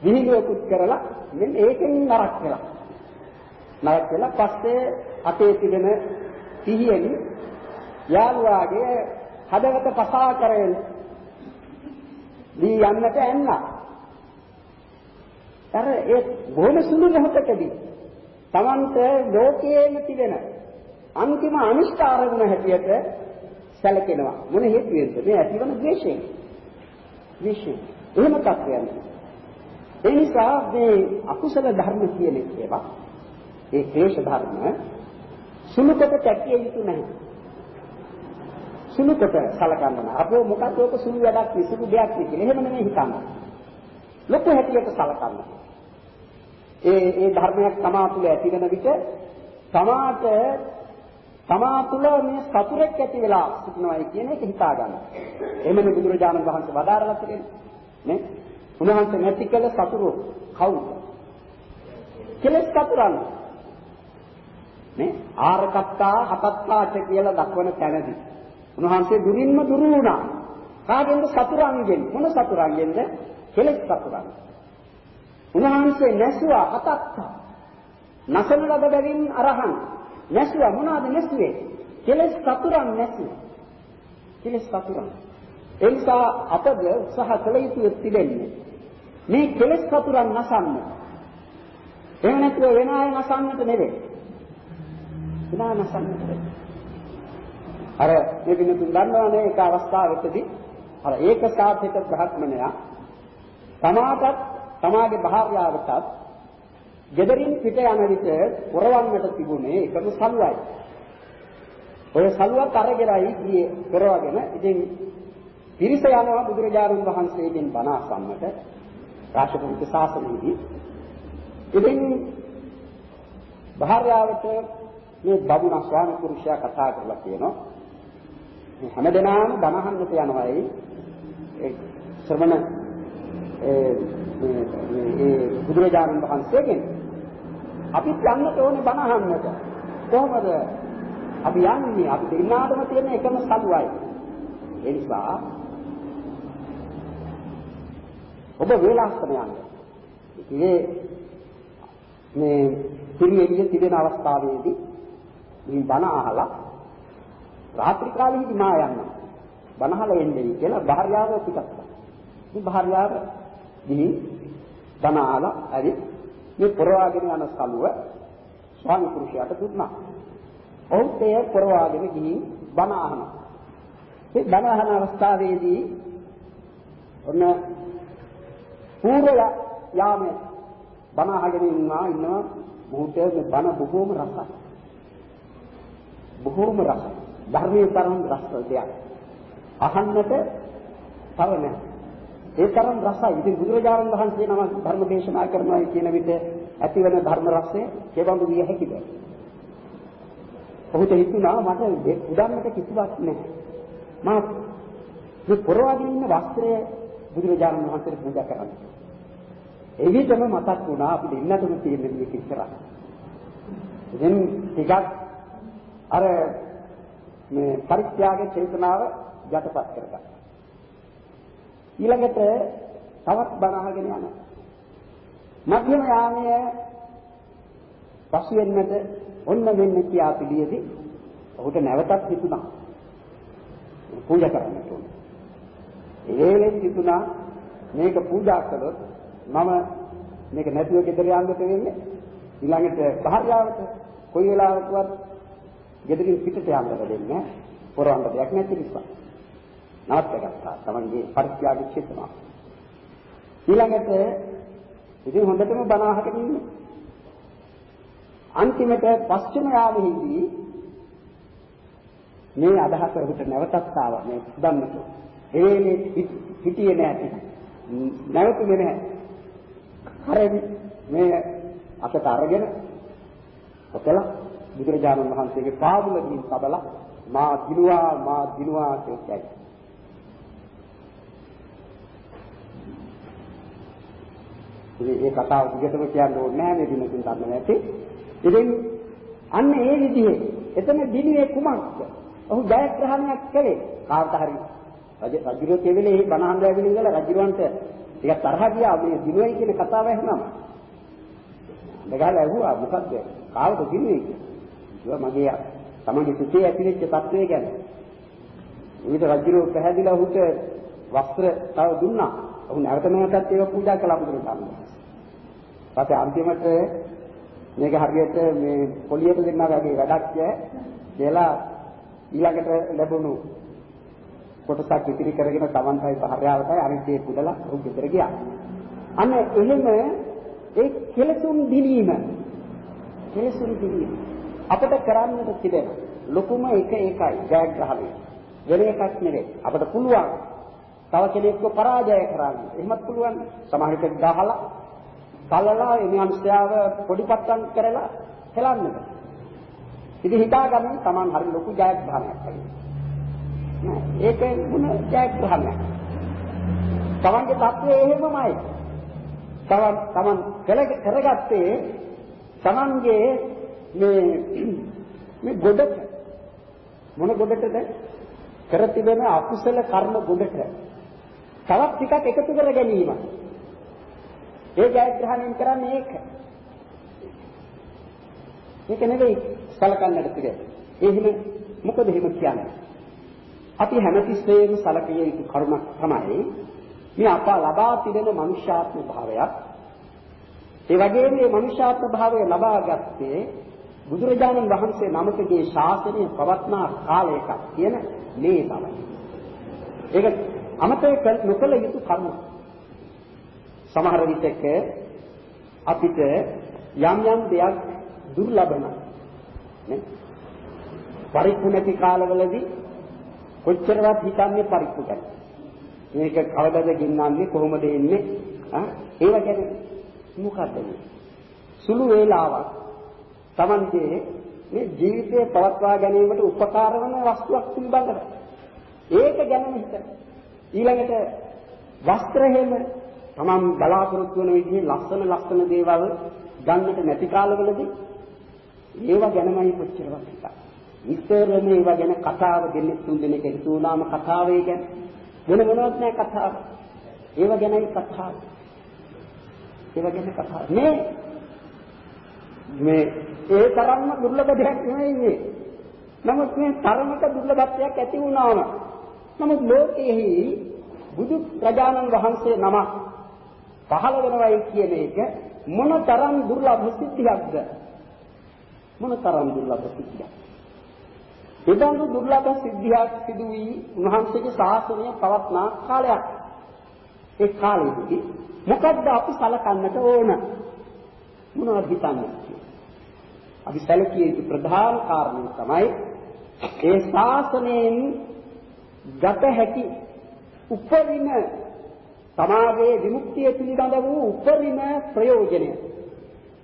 විහිළුවකුත් කරලා මෙන්න ඒකෙන් නරක වෙලා. නරක වෙලා පස්සේ අතේ තිබෙන සිහියෙන් යාළුවාගේ හදවත පසා කරගෙන දී යන්නට ඇන්නා. අර ඒ බොහොම සුළු මොහොතකදී තමන්ට ලෝකයේම තිබෙන අන්තිම අනිෂ්ඨ ආරමුණ හැටියට සැලකෙනවා. මොන හේතුවෙන්ද මේ ඇතිවන ද්වේෂයෙන් ද්වේෂයෙන් එහෙම තත්ත්වයන්. ඒ නිසා මේ අකුසල ධර්ම කියන ඒවා ඒ ක්ලේශ ධර්ම සුළු කොට තැකිය යුතු නැහැ. සුළු කොට සලකන්න නෑ අපෝ මොකක්ද ඔක සුළු වැඩක් නේ සුළු දෙයක් නේ කියලා එහෙම නෙමෙයි හිතන්නේ ලොකු හැටියට සලකන්න ඒ ඒ ධර්මයක් තමා තුළ ඇති වෙන විට තමාට තමා තුළ මේ සතුරෙක් ඇති වෙලා සිටිනවායි කියන එක හිතා ගන්න. එහෙමනේ බුදුරජාණන් වහන්සේ වදාරලා තියෙන්නේ. නේ? උන්වහන්සේ නැති කළ සතුරු කවුද? කෙලස් සතුරන්. නේ? ආරකත්තා හතත්තාච කියලා දක්වන තැනදී උන්වහන්සේ දුරින්ම දුරු වුණා. කාගෙන්ද සතුරන්ගෙන්? මොන සතුරන්ගෙන්ද? කෙලෙස් සතුරන්. උන්වහන්සේ නැසුවා අතත්ත. නසන ලද බැවින් අරහන්. නැසුවා මොනවාද නැසුවේ? කෙලෙස් සතුරන් නැසුවා. කෙලෙස් සතුරන්. ඒ නිසා අපද උත්සාහ කළ යුතු තිබෙන්නේ මේ කෙලෙස් සතුරන් නසන්න. එහෙම නැත්නම් වෙන අය නසන්නට නෙවෙයි. වෙන අය නසන්නට නෙවෙයි. අර මේ පිළිතුරු දන්නවනේ ඒක අවස්ථාවකදී. අර ඒක සාධිත බ්‍රහ්මණයා තමාටත් තමාගේ භාර්යාවටත් gederin පිට යන විට පොරවන්නට තිබුණේ එකම සල්ුවයි. ඔය සල්ුවත් අරගෙනයි ගියේ පොරවගෙන. ඉතින් පිරිස යනවා බුදුරජාණන් වහන්සේගෙන් බණ අසන්නට රාජපුරුෂ ශාසනයේදී. ඉතින් භාර්යාවට මේ බබුණා ස්වාමි පුරුෂයා කතා කරලා කියනවා හැමදෙනාම බණහන්නට යනවායි. ඒ ශ්‍රමණ ඒ ඒ බුදුරජාණන් වහන්සේගෙන්. අපිත් යන්නට ඕනේ බණහන්නට කොහොමද? අපි යන්නේ අපි දෙන්නාටම තියෙන එකම සමුවයි. ඒ නිසා ඔබ වේලාස්තන යන්න. ඉතින් මේ පිරියෙදිය තිබෙන අවස්ථාවේදී මේ බණ අහලා රාත්‍රී කාලෙහිදී මා යන්න බණහල එන්නේ කියලා භාර්යාව පිටත් මේ භාර්යාව ගිහින් බණ අහලා ඇරි මේ පොරවාගෙන යන සලුව ස්වාමි පුරුෂයාට දුන්නා. ඔහුත් ඒ පොරවාගෙන ගිහින් බණ අහනවා. මේ බණ අහන අවස්ථාවේදී ඔන්න පූර්ව යාමේ බණ අහගෙන ඉන්නවා ඉන්නවා මොහොතේ මේ බණ බොහෝම රසයි. බොහෝම රසයි. ධර්මයේ තරම් රස දෙයක්. අහන්නට තව නැහැ. ඒ තරම් රසයි. ඉතින් බුදුරජාණන් වහන්සේ නම ධර්ම දේශනා කරනවා කියන විට ඇතිවන ධර්ම රසය කෙබඳු විය හැකිද? ඔහුට හිතුණා මට උදන්නට කිසිවක් නැහැ. මා මේ පොරවගෙන ඉන්න වස්ත්‍රය බුදුරජාණන් වහන්සේට පූජා කරන්න. ඒ විදිහම මතක් වුණා අපිට ඉන්නතම තියෙන මේක ඉස්සරහ. ඉතින් ටිකක් අර මේ පරිත්‍යාගයේ චේතනාව යටපත් කරගන්න. ඊළඟට තවත් බණ අහගෙන යනවා. මධ්‍යම යාමයේ පසුවෙන්නට ඔන්න මෙන්න කියා පිළියෙදී ඔහුට නැවතත් හිතුණා. පූජා කරන්නට ඕන. ඒ වෙලෙන් හිතුණා මේක පූජා කළොත් මම මේක නැතුව ගෙදර යන්නට වෙන්නේ ඊළඟට භාර්යාවට කොයි වෙලාවකවත් ගෙදරින් පිටට යන්න දෙන්නේ පොරවන්න දෙයක් නැති නිසා. නවත්තගත්තා. තමන්ගේ පරිත්‍යාග චේතනාව. ඊළඟට ඉතින් හොඳටම බණ අහගෙන ඉන්නේ. අන්තිමට පස්චිම යාමෙහිදී මේ අදහස ඔහුට නැවතත් ආවා මේ ධම්මතු. ඒ වෙලේ හිටියේ නැහැ. නැවතුනේ නැහැ. හරි මේ අතට අරගෙන ඔතලා බුදුරජාණන් වහන්සේගේ පාදුලකින් තබලා මා දිනුවා මා දිනුවා කියයි. ඉතින් මේ කතාව දිගටම කියන්න ඕනේ නැහැ මේ දිනකින් ගන්න නැති. ඉතින් අන්න ඒ විදිහේ එතන දිනුවේ කුමක්ද? ඔහු ජයග්‍රහණයක් කළේ කාට හරි රජ රජුගේ කෙවිලේ මේ බණහන් වැවිලි ඉඳලා රජුවන්ට ටිකක් තරහ ගියා මේ දිනුවයි කියන කතාව ඇහුනම. දෙගහලා ඇහුවා මොකද්ද? කාවද දිනුවේ කියලා. ඒවා මගේ තමන්ගේ සිතේ ඇතිවෙච්ච තත්වය ගැන. ඊට රජුරෝ පැහැදිලා ඔහුට වස්ත්‍ර තව දුන්නා. ඔහු නැවත නැවතත් ඒක පූජා කළා බුදුරජාණන් වහන්සේ. ඊපස්සේ අන්තිමට මේක හරියට මේ පොලියට දෙන්නා වගේ වැඩක් කියලා ඊළඟට ලැබුණු කොටසක් ඉතිරි කරගෙන තමන්ටයි භාර්යාවටයි අනිත් ඒ පුදලා ඔහු ගෙදර ගියා. අන්න එහෙම ඒ කෙලසුන් දිනීම කෙලසුන් දිනීම අපිට කරන්නට තිබෙන ලොකුම එක ඒකයි ජයග්‍රහණය. වෙන එකක් නෙවෙයි. අපිට පුළුවන් තව කෙනෙක්ව පරාජය කරන්න. එහෙමත් පුළුවන්. සමහර විට ගහලා, තලලා මේ මිනිස්යාව පොඩිපත්තම් කරලා හෙලන්නද. ඉතින් හිතාගන්න Taman හරි ලොකු ජයග්‍රහණයක් කියලා. ඒකේ ಗುಣ ජයග්‍රහණයක්. Tamanගේ தත්ත්වය එහෙමමයි. Taman Taman කරගත්තේ Tamanගේ මේ මේ ගොඩට මොන ගොඩටද කර තිබෙන අකුසල කර්ම ගොඩට තවත් ටිකක් එකතු කර ගැනීම ඒ ජයග්‍රහණයෙන් කරන්නේ ඒක. ඒක නෙවෙයි සලකන්නට පිළිගන්න. ඒ හිම මොකද හිම කියන්නේ? අපි හැමතිස්සෙම සලකිය යුතු කරුණක් තමයි මේ අප ලබා තිබෙන මනුෂ්‍යාත්ම භාවයක්. ඒ වගේම මේ මනුෂ්‍යාත්ම භාවය ලබාගත්තේ බුදුරජාණන් වහන්සේ නමකගේ ශාසනය පවත්නා කාලයක කියන මේ තමයි. ඒක අමතක නොකළ යුතු කරුණක්. සමහර විටක අපිට යම් යම් දෙයක් දුර්ලභ නේ පරිප්පු නැති කාලවලදී කොච්චරවත් හිතන්නේ පරිප්පු ගැන මේක කවදද ගෙන්නන්නේ කොහොමද එන්නේ ආ ඒව ගැන මොකද්ද සුළු වේලාවක් Tamante මේ ජීවිතය පවත්වා ගැනීමට උපකාර වන වස්තුවක් පිළිබඳව ඒක ගැන හිතන්න ඊළඟට වස්ත්‍ර හැම තමන් බලාපොරොත්තු වෙන විදිහේ ලස්සන ලස්සන දේවල් ගන්නට නැති කාලවලදී ඒව ගැනමයි කොච්චරවත් හිතන්නේ. විස්තරම ඒව ගැන කතාව දෙන්නේ තුන් දෙනෙක් එකතු වුණාම කතාව ඒ ගැන වෙන මොනවත් නෑ කතාව. ඒව ගැනයි කතාව. ඒව ගැන කතාව. මේ මේ ඒ තරම්ම දුර්ලභ දෙයක් නෙවෙයි මේ. නමුත් මේ තරමක දුර්ලභත්වයක් ඇති වුණාම නමුත් ලෝකෙහි බුදු ප්‍රජානන් වහන්සේ නමක් පහළ වෙනවයි කියන එක මොනතරම් දුර්ලභ සිද්ධියක්ද? මොනතරම් දුර්ලභ සිද්ධියක්? එබඳු දුර්ලභ සිද්ධියක් සිදු වී උන්වහන්සේගේ ශාසනය පවත්නා කාලයක්. ඒ කාලෙදී මොකද්ද අපි සලකන්නට ඕන? මොනවද හිතන්නේ? අපි සැලකිය යුතු ප්‍රධාන කාරණය තමයි ඒ ශාසනයෙන් ගත හැකි උපරිම සමාජයේ විමුක්තිය පිළිබඳ වූ උපරිම ප්‍රයෝජනය.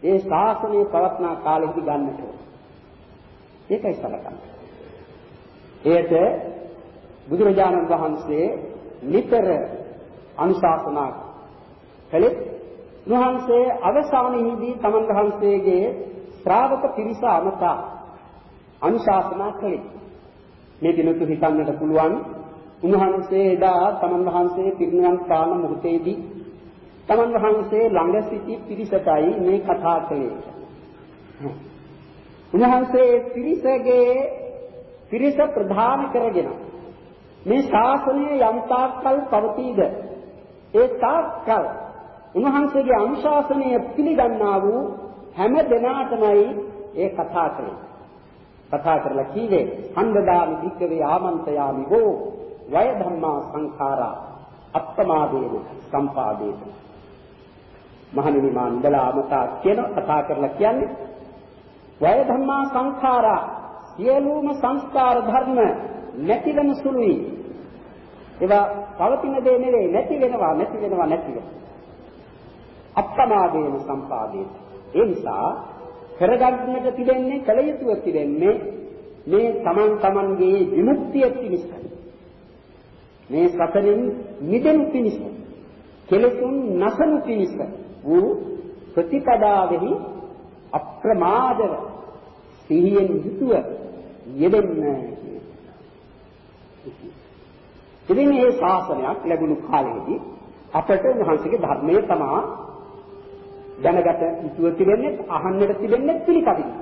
ඒ ශාසනය පවත්නා කාලෙදි ගන්නට ඒකයි සලකන්නේ. එයට බුදුරජාණන් වහන්සේ නිතර අනුශාසනා කළේ උන්වහන්සේ අවසානයේදී තමන් වහන්සේගේ ශ්‍රාවක පිරිස අමතා අනුශාසනා කළේ. මේ දිනතු හිතන්නට පුළුවන් උන්වහන්සේ එදා තමන් වහන්සේ පිරිනිවන් පාන මොහොතේදී තමන් වහන්සේ ළඟ සිටි පිරිසටයි මේ කතා කළේ. උන්වහන්සේ පිරිසගේ පිරිස ප්‍රධාන කරගෙන මේ ශාසනය යම් තාක්කල් පවතීද ඒ තාක්කල් උන්වහන්සේගේ අනුශාසනය පිළිගන්නා වූ හැම දෙනාටමයි ඒ කතා කළේ. කතා කරලා කීවේ හන්දදාමි වික්කවේ ආමන්තයාමි හෝ වය ධම්මා සංඛාරා අප්පමාදේන සම්පාදේත මහණෙනි මා ඉඳලා අමතා කියන කතා කරලා කියන්නේ වය ධම්මා සංඛාරා සියලුම සංස්කාර ධර්ම නැති වෙන සුළුයි. ඒවා පවතින දේ නෙවෙයි නැති වෙනවා නැති වෙනවා නැති වෙනවා. අප්පමාදේන සම්පාදේත ඒ නිසා කරගන්නට තිබෙන්නේ කල යුතුව තිබෙන්නේ මේ තමන් තමන්ගේ විමුක්තිය පිණිසයි. මේ සතරින් මිදෙනු පිණිස කෙලෙසුන් නැසනු පිණිස වූ ප්‍රතිපදාවෙහි අප්‍රමාදව සිහියෙන් යුතුව යෙදෙන්න ඉතින් මේ ශාසනයක් ලැබුණු කාලෙදී අපට උන්වහන්සේගේ ධර්මයේ තමා දැනගත යුතුව තිබෙන්නේ අහන්නට තිබෙන්නේ පිළිපදින්න.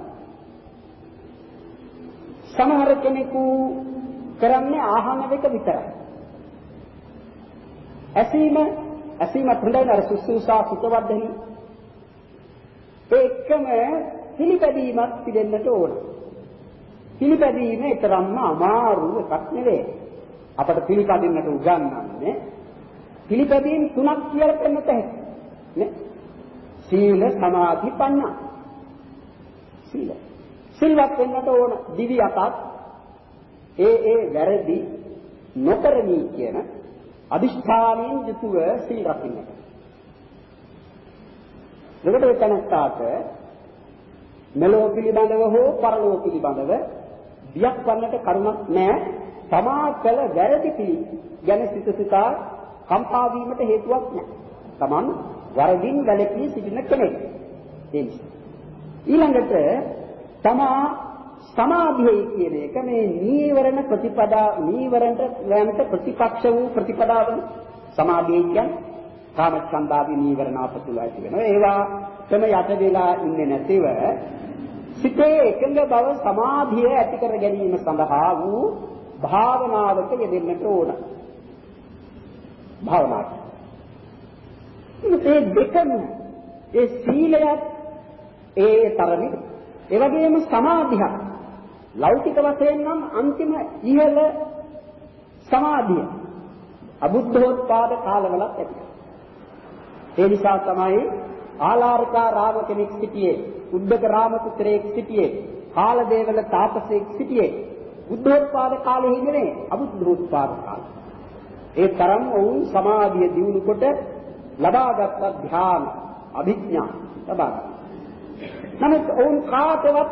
සමහර කෙනෙකු කරන්නේ ආහන එක විතරයි. ඇසීම ඇසීමත් හොඳයි නර සුසුසා සුතවද්දනි ඒ එක්කම පිළිපැදීමක් පිළිෙන්නට ඕන. පිළිපැදීම තරම්ම අමාරු එකක් නෙවෙයි අපට පිළිපදින්නට උගන්වන්නේ පිළිපැදීම් තුනක් කියලා දෙන්නට හැකියි නේ? සීල සමාධි පඤ්ඤා සීල සිල්වත් වෙන්නට ඕන දිවි අතත් ඒ ඒ වැරදි නොකරමි කියන අදිෂ්ඨානයෙන් යුතුව සීල් රකින්නට. එතකොට ඒ තනස්සාට මෙලෝ පිළිබඳව හෝ පරලෝ පිළිබඳව බියක් වන්නට කරුණක් නැහැ. තමා කළ වැරදි පිළි ගැන සිත සිතා කම්පා වීමට හේතුවක් නැහැ. Taman වරදින් වැළකී සිටින කෙනෙක්. ඒ නිසා ඊළඟට තමා සමාධියයි කියන එක මේ නීවරණ ප්‍රතිපදා නීවරණට යන්ට ප්‍රතිපක්ෂ වූ ප්‍රතිපදාවන සමාධිය කියන්නේ කාමච්ඡන්දාදී නීවරණ අපතුල ඇති වෙනවා. ඒවා තම යට වෙලා ඉන්නේ නැතිව සිතේ එකඟ බව සමාධිය ඇති කර ගැනීම සඳහා වූ භාවනාවක යෙදෙන්නට ඕන. භාවනාව. මේ දෙකම ඒ සීලයත් ඒ තරමේ ඒ වගේම සමාධියක් ලෞකික වශයෙන් නම් අන්තිම ඉහළ සමාධිය අබුද්ධෝත්පාද කාලවලත් ඇති. ඒ නිසා තමයි ආලාරකා රාම කෙනෙක් සිටියේ, උද්දක රාම පුත්‍රයෙක් සිටියේ, කාලදේවල තාපසයෙක් සිටියේ. බුද්ධෝත්පාද කාලෙහි නෙවෙයි, අබුද්ධෝත්පාද කාලේ. ඒ තරම් වුන් සමාධිය දියුණු කොට ලබාගත් ධ්‍යාන, අභිඥා ලබා නමුත් ඔවුන් කාටවත්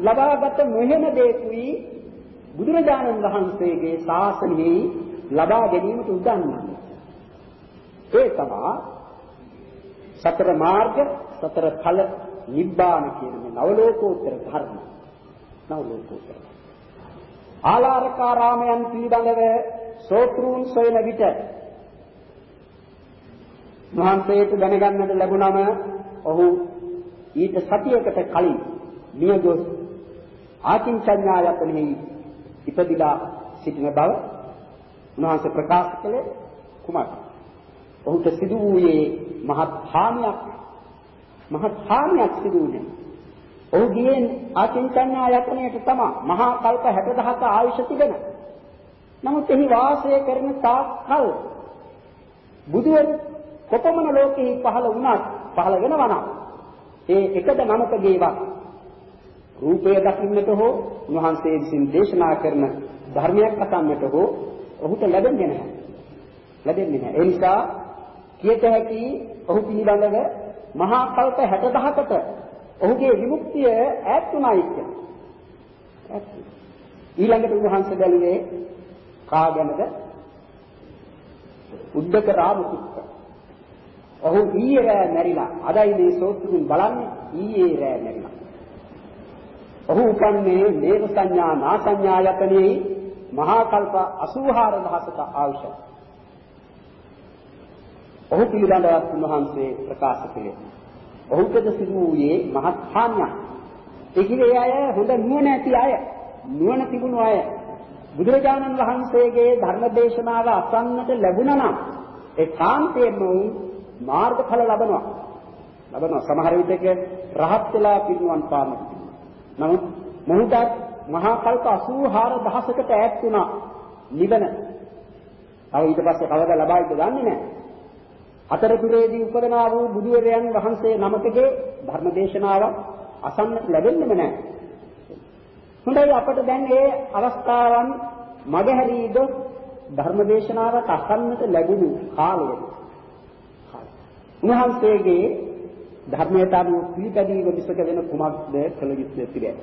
ලබාගත නොහෙන දෙයකුයි බුදුරජාණන් වහන්සේගේ ශාසනයෙහි ලබා ගැනීමට උදන්වන්නේ. ඒ තමයි සතර මාර්ග සතර ඵල නිබ්බාන කියන මේ නවලෝකෝත්තර ධර්ම. නවලෝකෝත්තර. ආලාරකාරාමයන් පිළිබඳව සෝත්‍රුන් සොයන විට මහන්සේට දැනගන්නට ලැබුණම ඔහු ඊට සතියකට කලින් නියගොස් ආකින්චඤ්ඤා යතනෙහි ඉපදිලා සිටින බව උන්වහන්සේ ප්‍රකාශ කළේ කුමක්? ඔහුට සිදු වූයේ මහත් හානියක් මහත් හානියක් සිදු වුණේ. ඔහු ගියේ ආකින්චඤ්ඤා යතනයට තමයි මහා කල්ප 60000ක ආයුෂ තිබෙන. නමුත් එහි වාසය කරන තාක් කල් බුදුන් කොපමණ ලෝකෙහි පහළ වුණත් පහළ වෙනවා නම් ඒ එකද නමකගේවත් රූපය දකින්නට හෝ උන්වහන්සේ විසින් දේශනා කරන ධර්මයක් අසන්නට හෝ ඔහුට ලැබෙන්නේ නැහැ. ලැබෙන්නේ නැහැ. ඒ නිසා කියත හැකි ඔහු පිළිබඳව මහා කල්ප 60000කට ඔහුගේ විමුක්තිය ඈත් වුණායි කියලා. ඊළඟට උන්වහන්සේ බැලුවේ කාගෙනද? උද්දක රාමපුත්ත. ඔහු ඊයේ රෑ මැරිලා. අදයි මේ සෝත්‍රුන් බලන්නේ ඊයේ රෑ මැරිලා. ඔහු උපන්නේ නේව සංඥා නා සංඥා යතනේ මහා කල්ප 84000ක ආයුෂ. ඔහු පිළිබඳව උන්වහන්සේ ප්‍රකාශ කළේ. ඔහුටද සිදු වූයේ මහත් හානියක්. ඒ කියේ අය හොඳ නුවණ ඇති අය, නුවණ තිබුණු අය. බුදුරජාණන් වහන්සේගේ ධර්ම දේශනාව අසන්නට ලැබුණා නම් ඒ කාන්තේම මාර්ගඵල ලබනවා. ලබනවා. සමහර විටක රහත් වෙලා පිරිනුවන් පානවා. නමුත් මොහුටත් මහා කල්ප 84000කට ඈත් වුණා නිවන. තව ඊට පස්සේ කවදා ලබයිද දන්නේ නැහැ. අතරතුරේදී උපදනා වූ බුදුරයන් වහන්සේ නමකගේ ධර්ම දේශනාවක් අසන්නට ලැබෙන්නේම නැහැ. හොඳයි අපට දැන් මේ අවස්ථාවන් මගහැරී ගොස් ධර්ම දේශනාවක් අසන්නට ලැබුණු කාලයේදී උන්වහන්සේගේ ධර්මයට අනුව පිළිපැදීම මිසක වෙන කුමක්ද කළ යුත්තේ පිළිගන්න.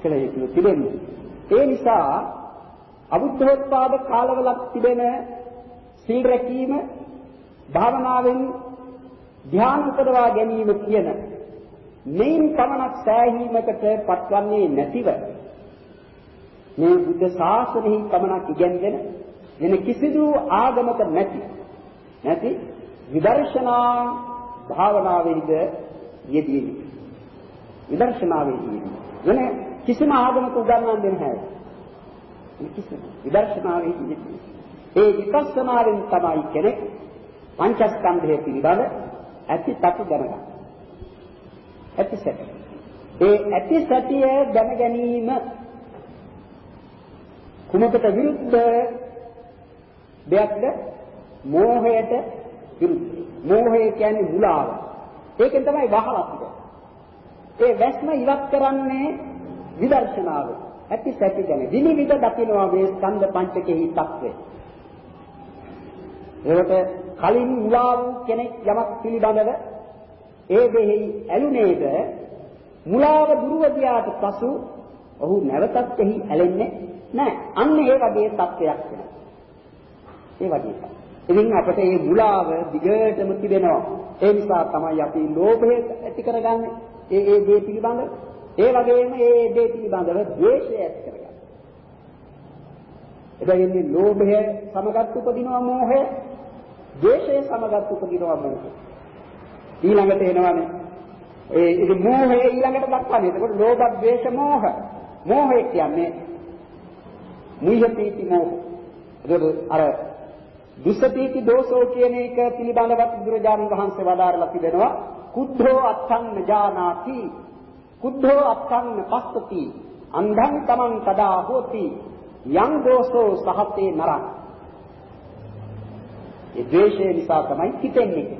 කළ යුතු තිබෙන්නේ. ඒ නිසා අබුද්ධෝත්පාද කාලවලක් තිබෙන සීල් රැකීම භාවනාවෙන් ධ්‍යාන උපදවා ගැනීම කියන මේන් පමණක් සෑහීමකට පත්වන්නේ නැතිව මේ බුද්ධ ශාසනයෙහි පමණක් ඉගෙනගෙන වෙන කිසිදු ආගමක නැති නැති විදර්ශනා භාවනාවේද යෙදී විදර්ශනාවේදී වෙන කිසිම ආගමක උදාහරණ දෙන්න හැයි කිසිම විදර්ශනාවේදී ඒ විපස්සනාවෙන් තමයි කෙනෙක් පංචස්කන්ධය පිළිබඳ ඇති තතු දැනගන්න. ඇති සැටි. ඒ ඇති සැටිය දැන ගැනීම කුමකට විරුද්ධ දෙයක්ද? මෝහයට විරුද්ධ. මෝහය කියන්නේ මුලාව. ඒකෙන් තමයි වහලා තිබෙන්නේ. ඒ වැස්ම ඉවත් කරන්නේ විදර්ශනාව. ඇති සැටි ගැන විනිවිද දකිනවා මේ ස්කන්ධ පංචකෙහි తත්වේ. ඒකට කලින් මුලා වූ කෙනෙක් යමක් පිළිබඳව ඒ දෙහි ඇලුනේද මුලාව දුරුව ගියාට පසු ඔහු නැවතත් එහි ඇලෙන්නේ නැහැ. අන්න ඒ වගේ තත්වයක් වෙනවා. ඒ වගේ තමයි. ඉතින් අපිට මේ මුලාව දිගටම තිබෙනවා. ඒ නිසා තමයි අපි ලෝභය ඇති කරගන්නේ. ඒ ඒ දේ පිළිබඳ ඒ වගේම ඒ දේ පිළිබඳව ද්වේෂය ඇති කරගන්න. එබැවින් මේ ලෝභය සමගත් උපදිනවා මෝහය. ද්වේෂය සමගත් උපදිනවා මොහොත. ඊළඟට එනවානේ ඒ ඉතින් මෝහය ඊළඟට දක්වන්නේ. එතකොට ලෝභ, ද්වේෂ, මෝහ. මෝහය කියන්නේ මුයපීති මෝහ. එතකොට අර දුස්සපීති දෝෂෝ කියන එක පිළිබඳව බුදුරජාණන් වහන්සේ වදාරලා තිබෙනවා. කුද්ධෝ අත්තං ඥානාති. කුද්ධෝ අත්තං පස්සති. අන්ධං තමං කදා හෝති. යං දෝෂෝ සහතේ නරං. ඒ ද්වේෂය නිසා තමයි කිපෙන්නේ.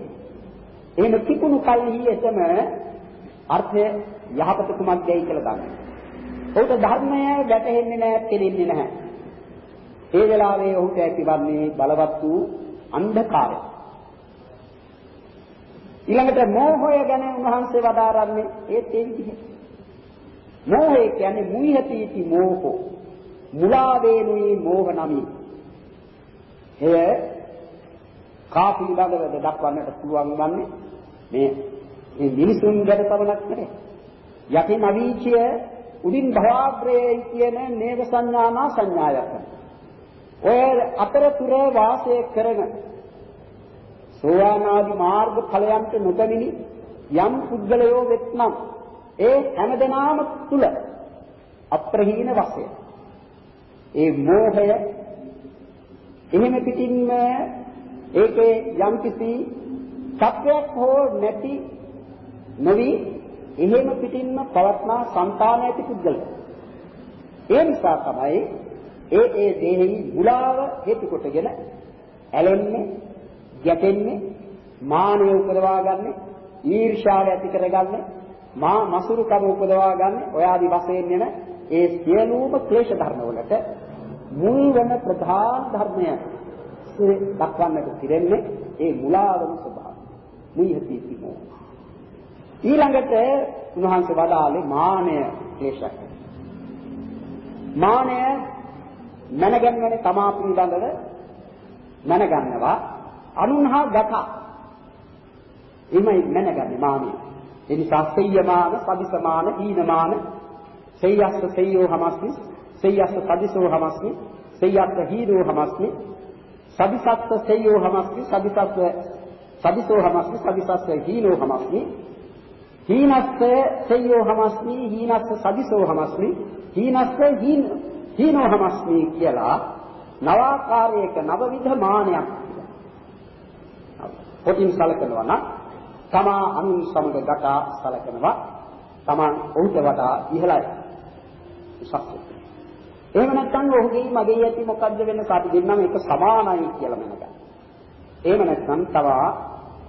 එහෙම කිපුණු කල්හි එතම අර්ථය යහපත කුමක්දයි කියලා ගන්න. ඔහුට ධර්මය වැටහෙන්නේ නැහැ, තේරෙන්නේ නැහැ. ඒ වෙලාවේ ඔහුට ඇතිවන්නේ බලවත් වූ අන්ධකාරය. ඊළඟට මෝහය ගැන උන්වහන්සේ වදාරන්නේ ඒත් ඒ විදිහට. මෝහය කියන්නේ මුයිහතීති මෝහෝ. මුලා වේනුයි මෝහ නමි. එය කා පිළිබඳව දක්වන්නට පුළුවන් වන්නේ මේ මේ මිනිසුන් ගැන පමණක් නෙවෙයි. යකින් අවීචය උඩින් භවග්‍රයේ කියන නේද සංඥානා සංඥායක්. ඔය අතරතුර වාසය කරන සෝවානාදි මාර්ග ඵලයන්ට නොදැමිනි යම් පුද්ගලයෝ වෙත්නම් ඒ හැමදෙනාම තුල අප්‍රහීන වශයෙන් ඒ මෝහය එහෙම පිටින්ම ඒකේ යම් කිසි සත්‍යයක් හෝ නැති නොවි එහෙම පිටින්ම පවත්නා సంతාන ඇති පුද්ගලයා. ඒ නිසා තමයි ඒ ඒ දේහි මුලාව හේතු කොටගෙන ඇලෙන්නේ, ගැටෙන්නේ, මානය උපදවා ගන්න, ඊර්ෂ්‍යාව ඇති කරගන්න, මා මසුරුකම උපදවා ගන්න, ඔය ආදි වශයෙන් එන ඒ සියලුම ක්ලේශ ධර්ම වලට මුල් වෙන ප්‍රධාන ධර්මය දක්වන්නට පිරෙන්නේ ඒ මුලාවම ස්වභාවය. මුයිහති කිමෝ. ඊළඟට උන්වහන්සේ වදාළේ මානය ක්ලේශයක්. මානය මනගන්නනේ තමා පිළිබඳව මනගන්නවා අනුන්හා ගත. එමයි මනගන්නේ මානිය. ඒ නිසා සෙය්‍යමාන, සදිසමාන, හීනමාන, සෙය්‍යස්ස සෙය්‍යෝ හමස්මි, සෙය්‍යස්ස සදිසෝ හමස්මි, සෙය්‍යස්ස හීනෝ හමස්මි, සදිසස්ස සෙය්‍යෝ හමස්මි, සදිසස්ස සදිසෝ හමස්මි, සදිසස්ස හීනෝ හමස්මි, හීනස්ස සෙය්‍යෝ හමස්මි, හීනස්ස සදිසෝ හමස්මි, හීනස්ස හීන හීනෝහමස්මි කියලා නවාකාරයක නවවිධ මානයක් කොටින් සලකනවා නම් තමා අනුන් සමග ගටා සලකනවා තමන් ඔහුට වඩා ඉහළයි උසස් එහෙම නැත්නම් ඔහුගේ මගේ යටි මොකද්ද වෙනස අපි දෙන්නම එක සමානයි කියලා මනගන්න. එහෙම නැත්නම් තවා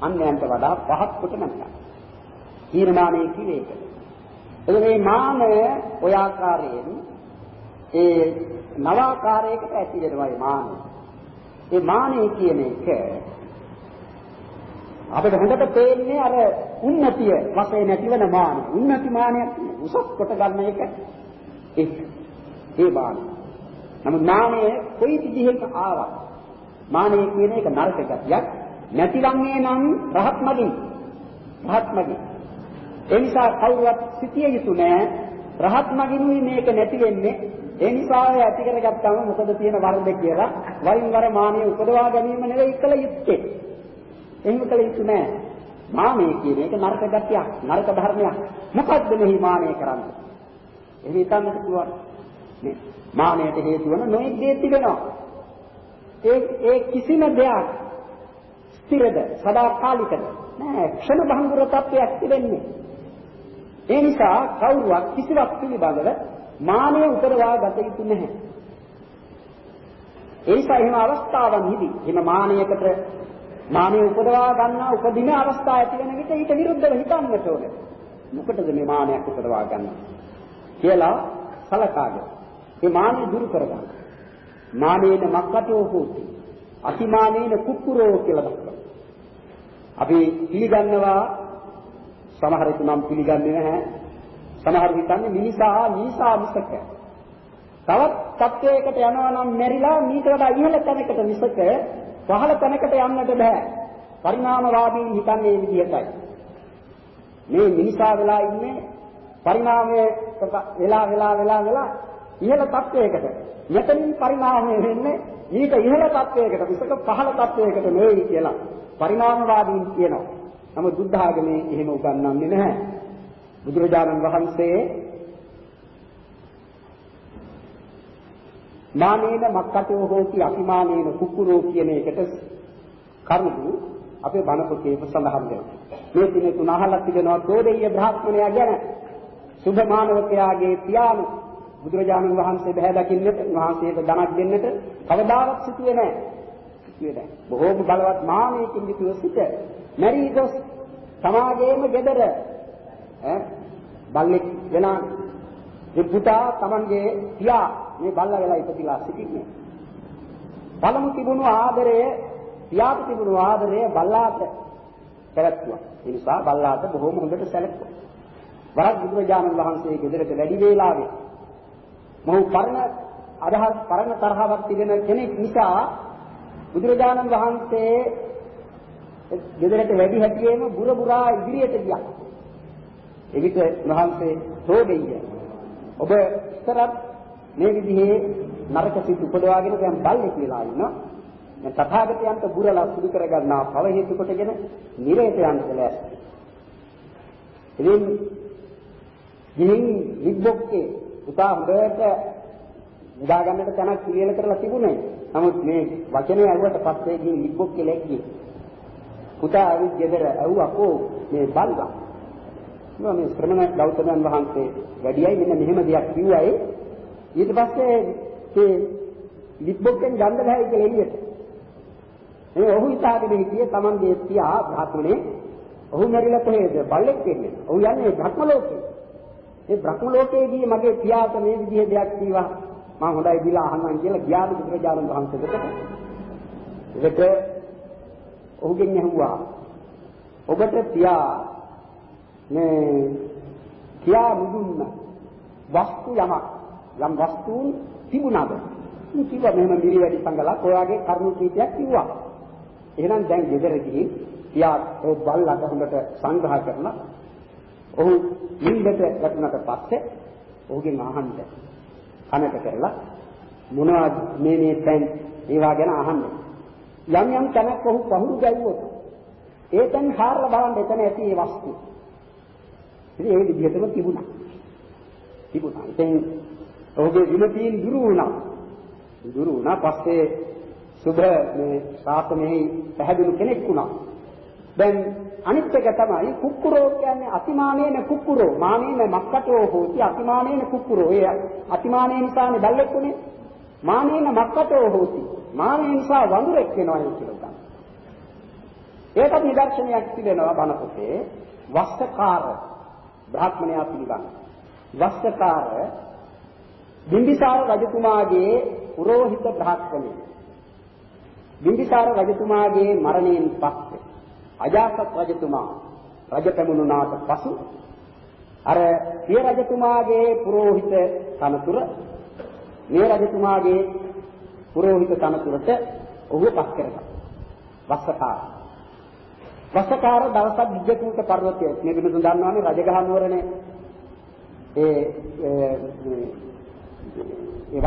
අන්‍යයන්ට වඩා පහත් කොට මනගන්න. තීරමානයේ කිවේක. එතකොට මේ මානය ඔය ආකාරයෙන් ඒ නවාකාරයකට ඇති වෙනවා මානෙ. ඒ මානෙ කියන එක අපිට හොඳට පේන්නේ අර උන්නතිය වශයෙන් නැතිවන මානෙ. උන්නති මානයක් උසස් කොට ගන්න එක ඒක. ඒ මානෙ. නමුත් මානෙ කොයි විදිහක ආවා. මානෙ කියන එක නරක ගතියක්. නැතිවන්නේ නම් රහත් මගින්. රහත් මගින්. ඒ නිසා කවුරුවත් සිටිය යුතු නෑ රහත් මගිනුයි මේක නැති වෙන්නේ ඒ නිසා ඔය ඇති කරගත්තම මොකද තියෙන වරද කියලා වරින් වර මානිය උපදවා ගැනීම නෙවෙයි කළ යුත්තේ. එහෙම කළ යුතු නෑ. මානිය කියන එක නරක ගතියක්, නරක ධර්මයක්. මොකද්ද මෙහි මානිය කරන්නේ? එහෙම හිතන්නත් පුළුවන්. නේ. මානයට හේතු වන නොයෙක් දේ තිබෙනවා. ඒ ඒ කිසිම දෙයක් ස්ථිරද, සදාකාලිකද? නෑ, ක්ෂණ භංගුර තත්ත්වයක් තිබෙන්නේ. ඒ නිසා කවුරුවක් කිසිවක් පිළිබඳව මානය උපදවා ගත යුතු නැහැ. ඒ නිසා එහෙම අවස්ථාවන්හිදී එහෙම මානයකට මානය උපදවා ගන්නා උපදින අවස්ථා ඇති වෙන විට ඊට විරුද්ධව හිතන්නට ඕනේ. මොකටද මේ මානයක් උපදවා ගන්න කියලා සලකාගෙන මේ මානය දුරු කරගන්න. මානේන මක්කටෝ හෝති. අතිමානේන කුක්කුරෝ කියලා දක්වනවා. අපි පිළිගන්නවා සමහරෙකු නම් පිළිගන්නේ නැහැ. සමහර හිතන්නේ මිනිසා මීසා මිසක. තවත් තත්වයකට යනවා නම් මෙරිලා මීට වඩා ඉහළ තැනකට මිසක පහළ තැනකට යන්නට බෑ. පරිණාමවාදී හිතන්නේ මේ විදිහටයි. මේ මිනිසා වෙලා ඉන්නේ පරිණාමයේ වෙලා වෙලා වෙලා වෙලා ඉහළ තත්වයකට මෙතනින් පරිණාමය වෙන්නේ ඊට ඉහළ තත්වයකට විසක පහළ තත්වයකට නෙවෙයි කියලා පරිණාමවාදීන් කියනවා. නමුත් බුද්ධ ආගමේ එහෙම උගන්වන්නේ නැහැ. බුදුරජාණන් වහන්සේ මානේන මක්කටෝ හෝති අතිමානේන කුකුරෝ කියන එකට කරුණු අපේ බණ පොතේ සඳහන් වෙනවා. මේ දිනේ තුන අහලා තිබෙනවා තෝදෙය බ්‍රහ්මණයා ගැන සුභ මානවකයාගේ පියාණන් බුදුරජාණන් වහන්සේ බහැ දකින්නට වහන්සේට ධනක් දෙන්නට කවදාවත් සිටුවේ නැහැ. සිටුවේ නැහැ. බොහෝම බලවත් මානෙකින් යුතුව සිට මැරී ගොස් සමාජයේම gedara ඈ බල්ලෙක් වෙනා ඒ පුතා Tamanගේ පියා මේ බල්ලා වෙලා ඉපදිලා සිටින්නේ. පළමු තිබුණු ආදරය පියාට තිබුණු ආදරය බල්ලාට පැවැත්තුවා. ඒ නිසා බල්ලාට බොහෝම හොඳට සැලකුවා. වරක් බුදුරජාණන් වහන්සේ ගෙදරට වැඩි වේලාවේ මොහු පරණ අදහස් පරණ තරහවක් තිබෙන කෙනෙක් නිසා බුදුරජාණන් වහන්සේ ගෙදරට වැඩි හැටියෙම බුර බුරා ඉදිරියට ගියා. එවිට වහන්සේ තෝගෙයිය. ඔබ ඉතරත් මේ විදිහේ නරක සිත් උපදවාගෙන දැන් බල්ලේ කියලා ඉන්නවා. දැන් තථාගතයන්ට බුරලා සුදු කරගන්නා පව හේතු කොටගෙන නිරේත යන්න ලෑස්ති. ඉතින් ගිහින් නිබ්බොක්කේ පුතා හොඳට නිදා ගන්නට තැනක් පිළියෙල කරලා තිබුණේ. නමුත් මේ වචනේ ඇහුවට පස්සේ ගිහින් නිබ්බොක්කේ ලැග්ගේ. පුතා ඇවිත් ගෙදර ඇහුවා කෝ මේ බල්ලා. නෝ මේ ශ්‍රමණ ගෞතමයන් වහන්සේ වැඩියයි මෙන්න මෙහෙම දෙයක් කිව්වයි. ඊට පස්සේ මේ නිබ්බොක්කෙන් ගන්න බෑ කියලා එළියට. ඒ ඔහු හිතාගෙන හිටියේ Tamanගේ පියා භාතුනේ ඔහු මැරිලා කොහෙද? බල්ලෙක් වෙන්නේ. ඔහු යන්නේ භක්ම ලෝකේ. ඒ බ්‍රහ්ම ලෝකයේදී මගේ පියාට මේ විදිහේ දෙයක් කීවා මම හොඳයි දීලා අහන්නම් කියලා ගියාද බුදුරජාණන් වහන්සේ දෙකට ඒකට ඔහුගෙන් ඇහුවා ඔබට පියා මේ කියා මුදුන්න වස්තු යමක්. යම් වස්තුන් තිබුණාද? ඉතින් කිව්වා මෙහෙම මිරි වැඩි සංගලක් ඔයාගේ කරුණු කීපයක් කිව්වා. එහෙනම් දැන් ගෙදර ගිහින් පියා ඒ බල්ලට හොඳට සංග්‍රහ කරලා ඔහු නිින්දට වැටුණට පස්සේ ඔහුගෙන් අහන්න. කනට කරලා මොනවද මේ මේ තැන් ඒවා ගැන අහන්න? යම් යම් තැනක් ඔහු පහුරු ගැව්වොත් ඒ තැන් හාරලා බලන්න එතන ඇති ඒ වස්තු. ඉතින් ඒ විදිහටම තිබුණා. තිබුණා. ඉතින් ඔහුගේ විමතීන් දුරු වුණා. දුරු වුණා පස්සේ සුභ මේ ශාසනයේ පැහැදිලි කෙනෙක් වුණා. දැන් අනිත් එක තමයි කුක්කුරෝ කියන්නේ අතිමානේන කුක්කුරෝ. මානේන මක්කටෝ හෝති අතිමානේන කුක්කුරෝ. ඒ අතිමානේ නිසානේ බල්ලෙක්ුනේ මානේන මක්කටෝ හෝති. මානේ නිසා වඳුරෙක් වෙනවා කියලා ඒකත් නිදර්ශනයක් තිබෙනවා බණ පොතේ. වස්තකාර. බ්‍රාහ්මණයා පිළිබඳ. වස්සකාර බිම්බිසාර රජතුමාගේ පුරෝහිත බ්‍රාහ්මණය. බිම්බිසාර රජතුමාගේ මරණයෙන් පස්සේ අජාසත් රජතුමා රජ පැමුණුනාට පසු අර පිය රජතුමාගේ පුරෝහිත තනතුර මේ රජතුමාගේ පුරෝහිත තනතුරට ඔහු පත් කරගත්තා. වස්සකාර වස්සකාර දවසක් විජ්ජකූට පර්වතයේ මේ විනුසුන් දන්නවානේ රජගහ නුවරනේ ඒ ඒ